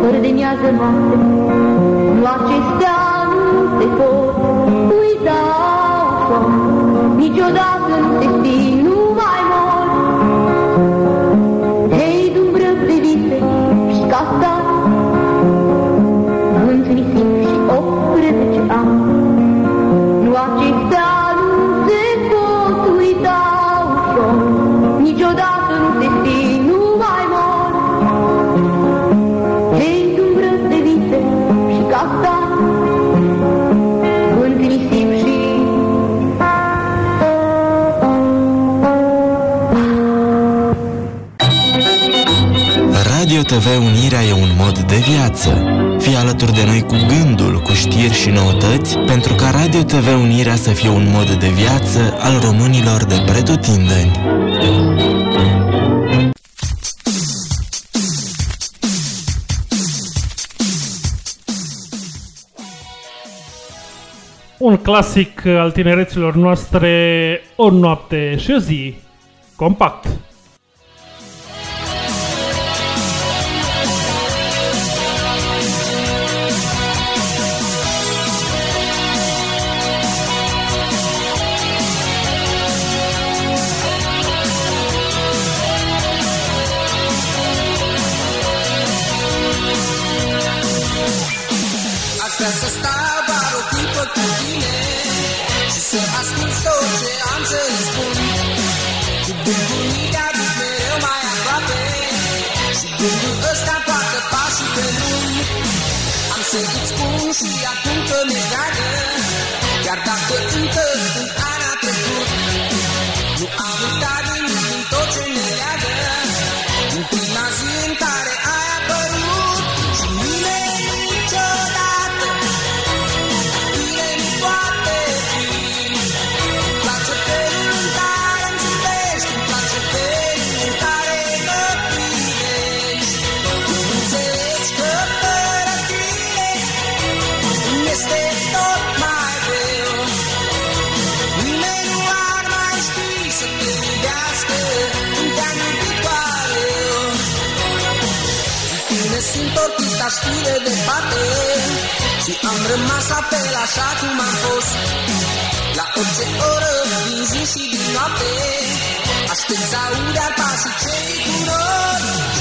Vârdinează noapte, noapte stea nu te pot uita, niciodată nu te știi.
unirea e un mod de viață. Fii alături de noi cu gândul, cu știri și noutăți, pentru ca Radio TV Unirea să fie un mod de viață al românilor de pretutindeni.
Un clasic al tinereților noastre, o noapte și o zi, compact.
Sunt spun și acum că ne dragă Chiar dacă încă rămas apel așa cum am fost. La orice oră, din zi și din noapte Aștept să aud al pasii cei cu noi.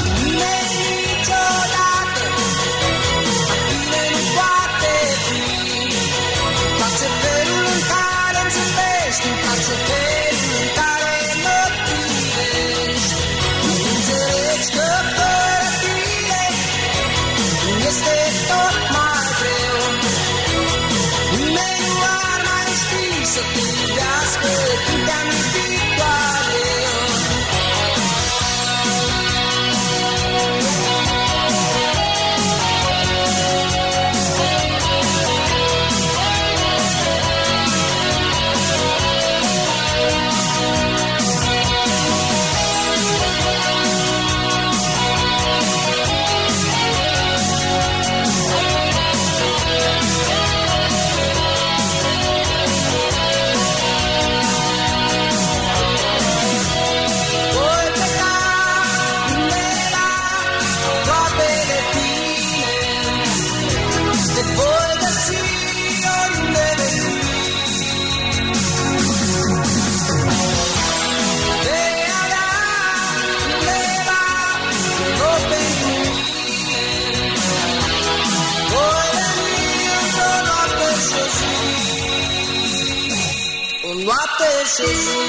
Sessizlik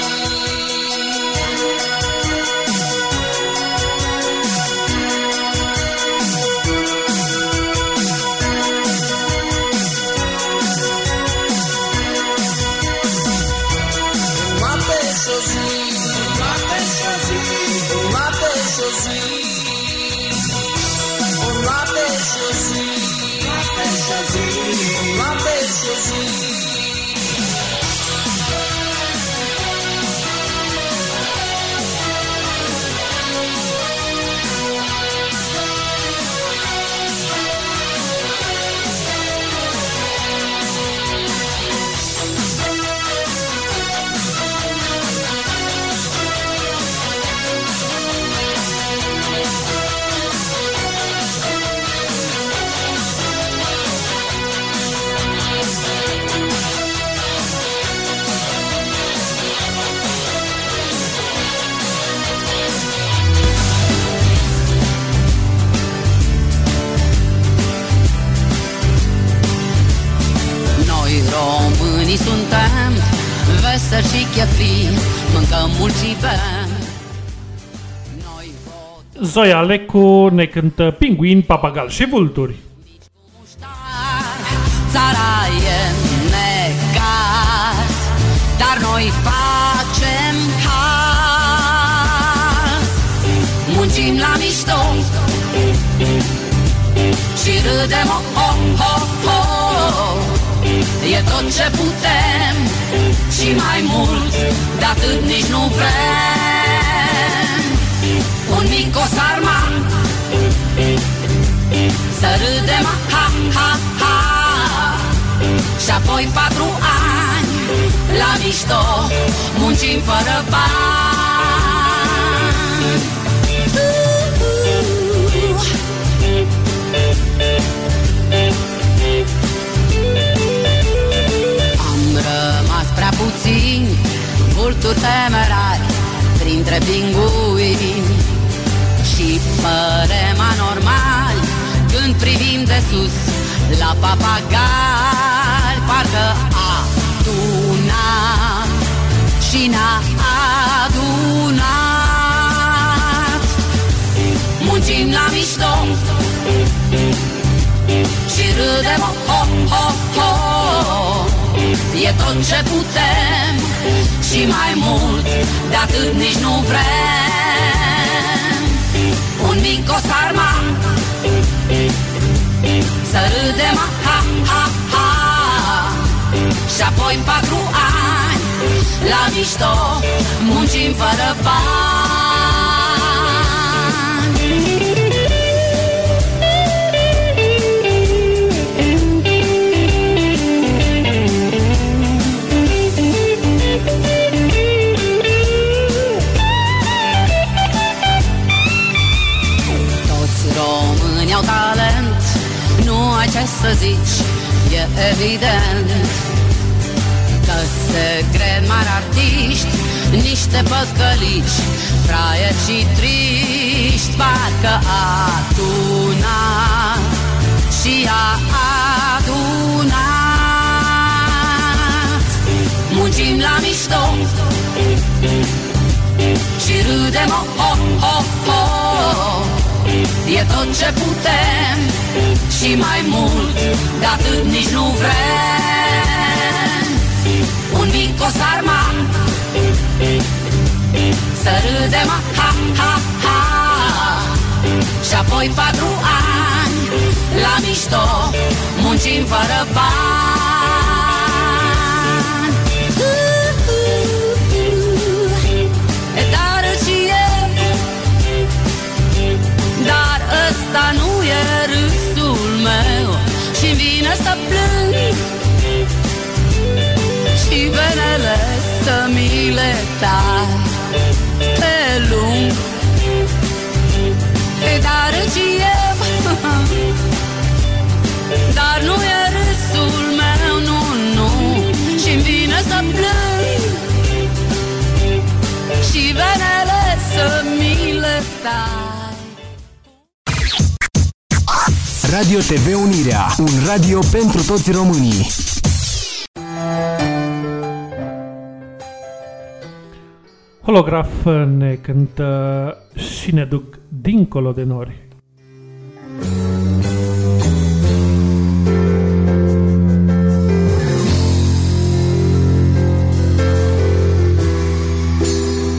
vesel și chefri Mâncăm mult și bem
Zoia Lecu ne cântă Pinguin, Papagal și Vulturi.
Țara e necaz Dar noi facem haz Muncim la mișto Și râdem oh, oh, oh, oh. E tot ce putem Și mai mult De atât nici nu vrem. Un mic o sarman Să râdem ha, ha, ha. Și apoi patru ani La mișto Muncim fără bani puțini Vulturi temerari Printre pinguini Și părem anormali Când privim de sus La papagali Parcă adunat Și n-a adunat. Muncim la mișto Și râdem ho, ho, ho E tot ce putem Și mai mult De atât nici nu vrem. Un mic o sarman Să râdem ha, ha, ha. Și apoi în patru ani La mișto Muncim fără Toți ce să zici E evident Că se cred mari artiști Niște păcălici Fraieri și triști Parcă aduna Și a adunat Muncim la mișto Și râdem oh, oh, oh, oh. E tot ce putem Și mai mult De atât nici nu vrem. Un mic o sarman Să râdem ha, ha, ha. Și apoi patru ani La mișto Muncim fără bani ăsta nu e râsul meu. Și vine să plâng Și venele să mi le tai. Pe lung Dar și eu *laughs* Dar nu e râsul meu, nu, nu. Și vine să plâng Și venele să mi le tai
Radio TV Unirea, un radio pentru toți românii.
Holograf ne cântă și ne duc dincolo de nori.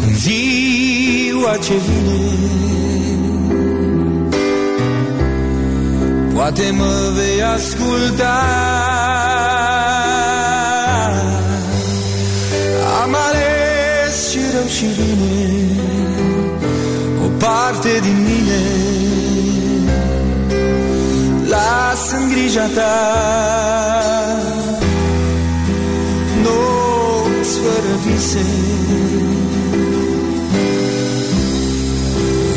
În ziua ce vine Poate mă vei asculta. Am ales și rău și bine O parte din mine. Lasă în grija ta. Nopți fără vise.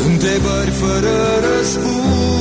Întrebări fără răspuns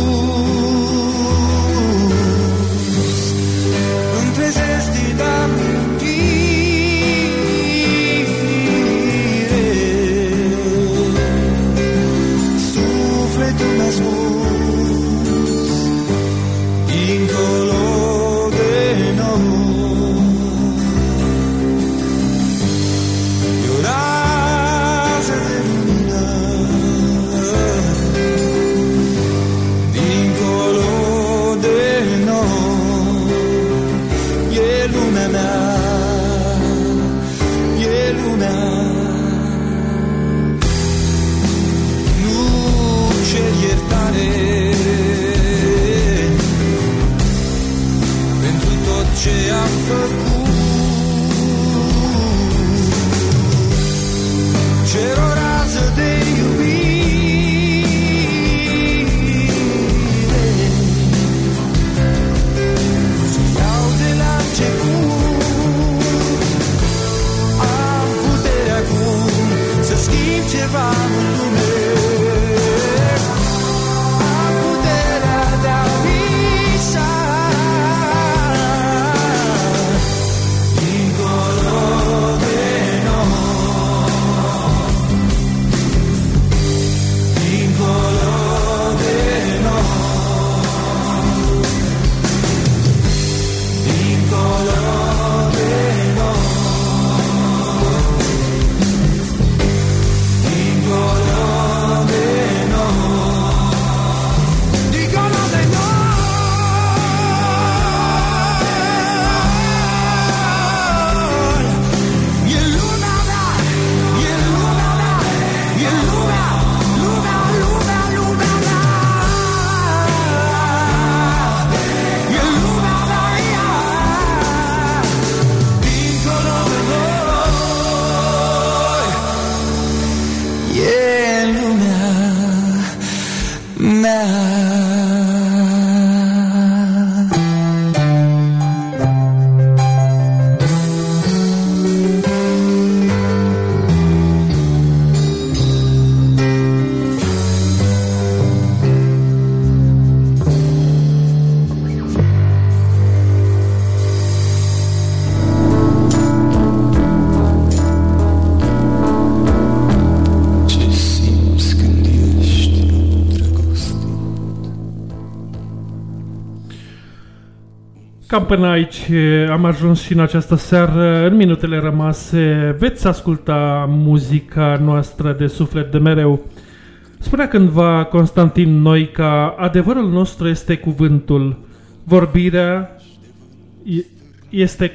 până aici e, am ajuns și în această seară. În minutele rămase veți asculta muzica noastră de suflet de mereu. Spunea cândva Constantin Noica, adevărul nostru este cuvântul. Vorbirea e- este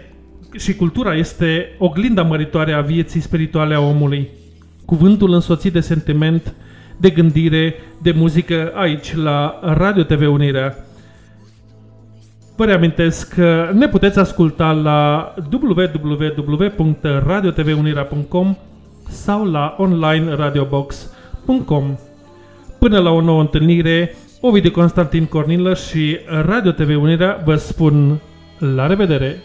și cultura este oglinda măritoare a vieții spirituale a omului. Cuvântul însoțit de sentiment, de gândire, de muzică aici la Radio TV Unirea. Vă reamintesc că ne puteți asculta la www.radiotvunirea.com sau la onlineradiobox.com. Până la o nouă întâlnire, Ovidiu Constantin Cornilă și Radio TV Unirea vă spun la revedere!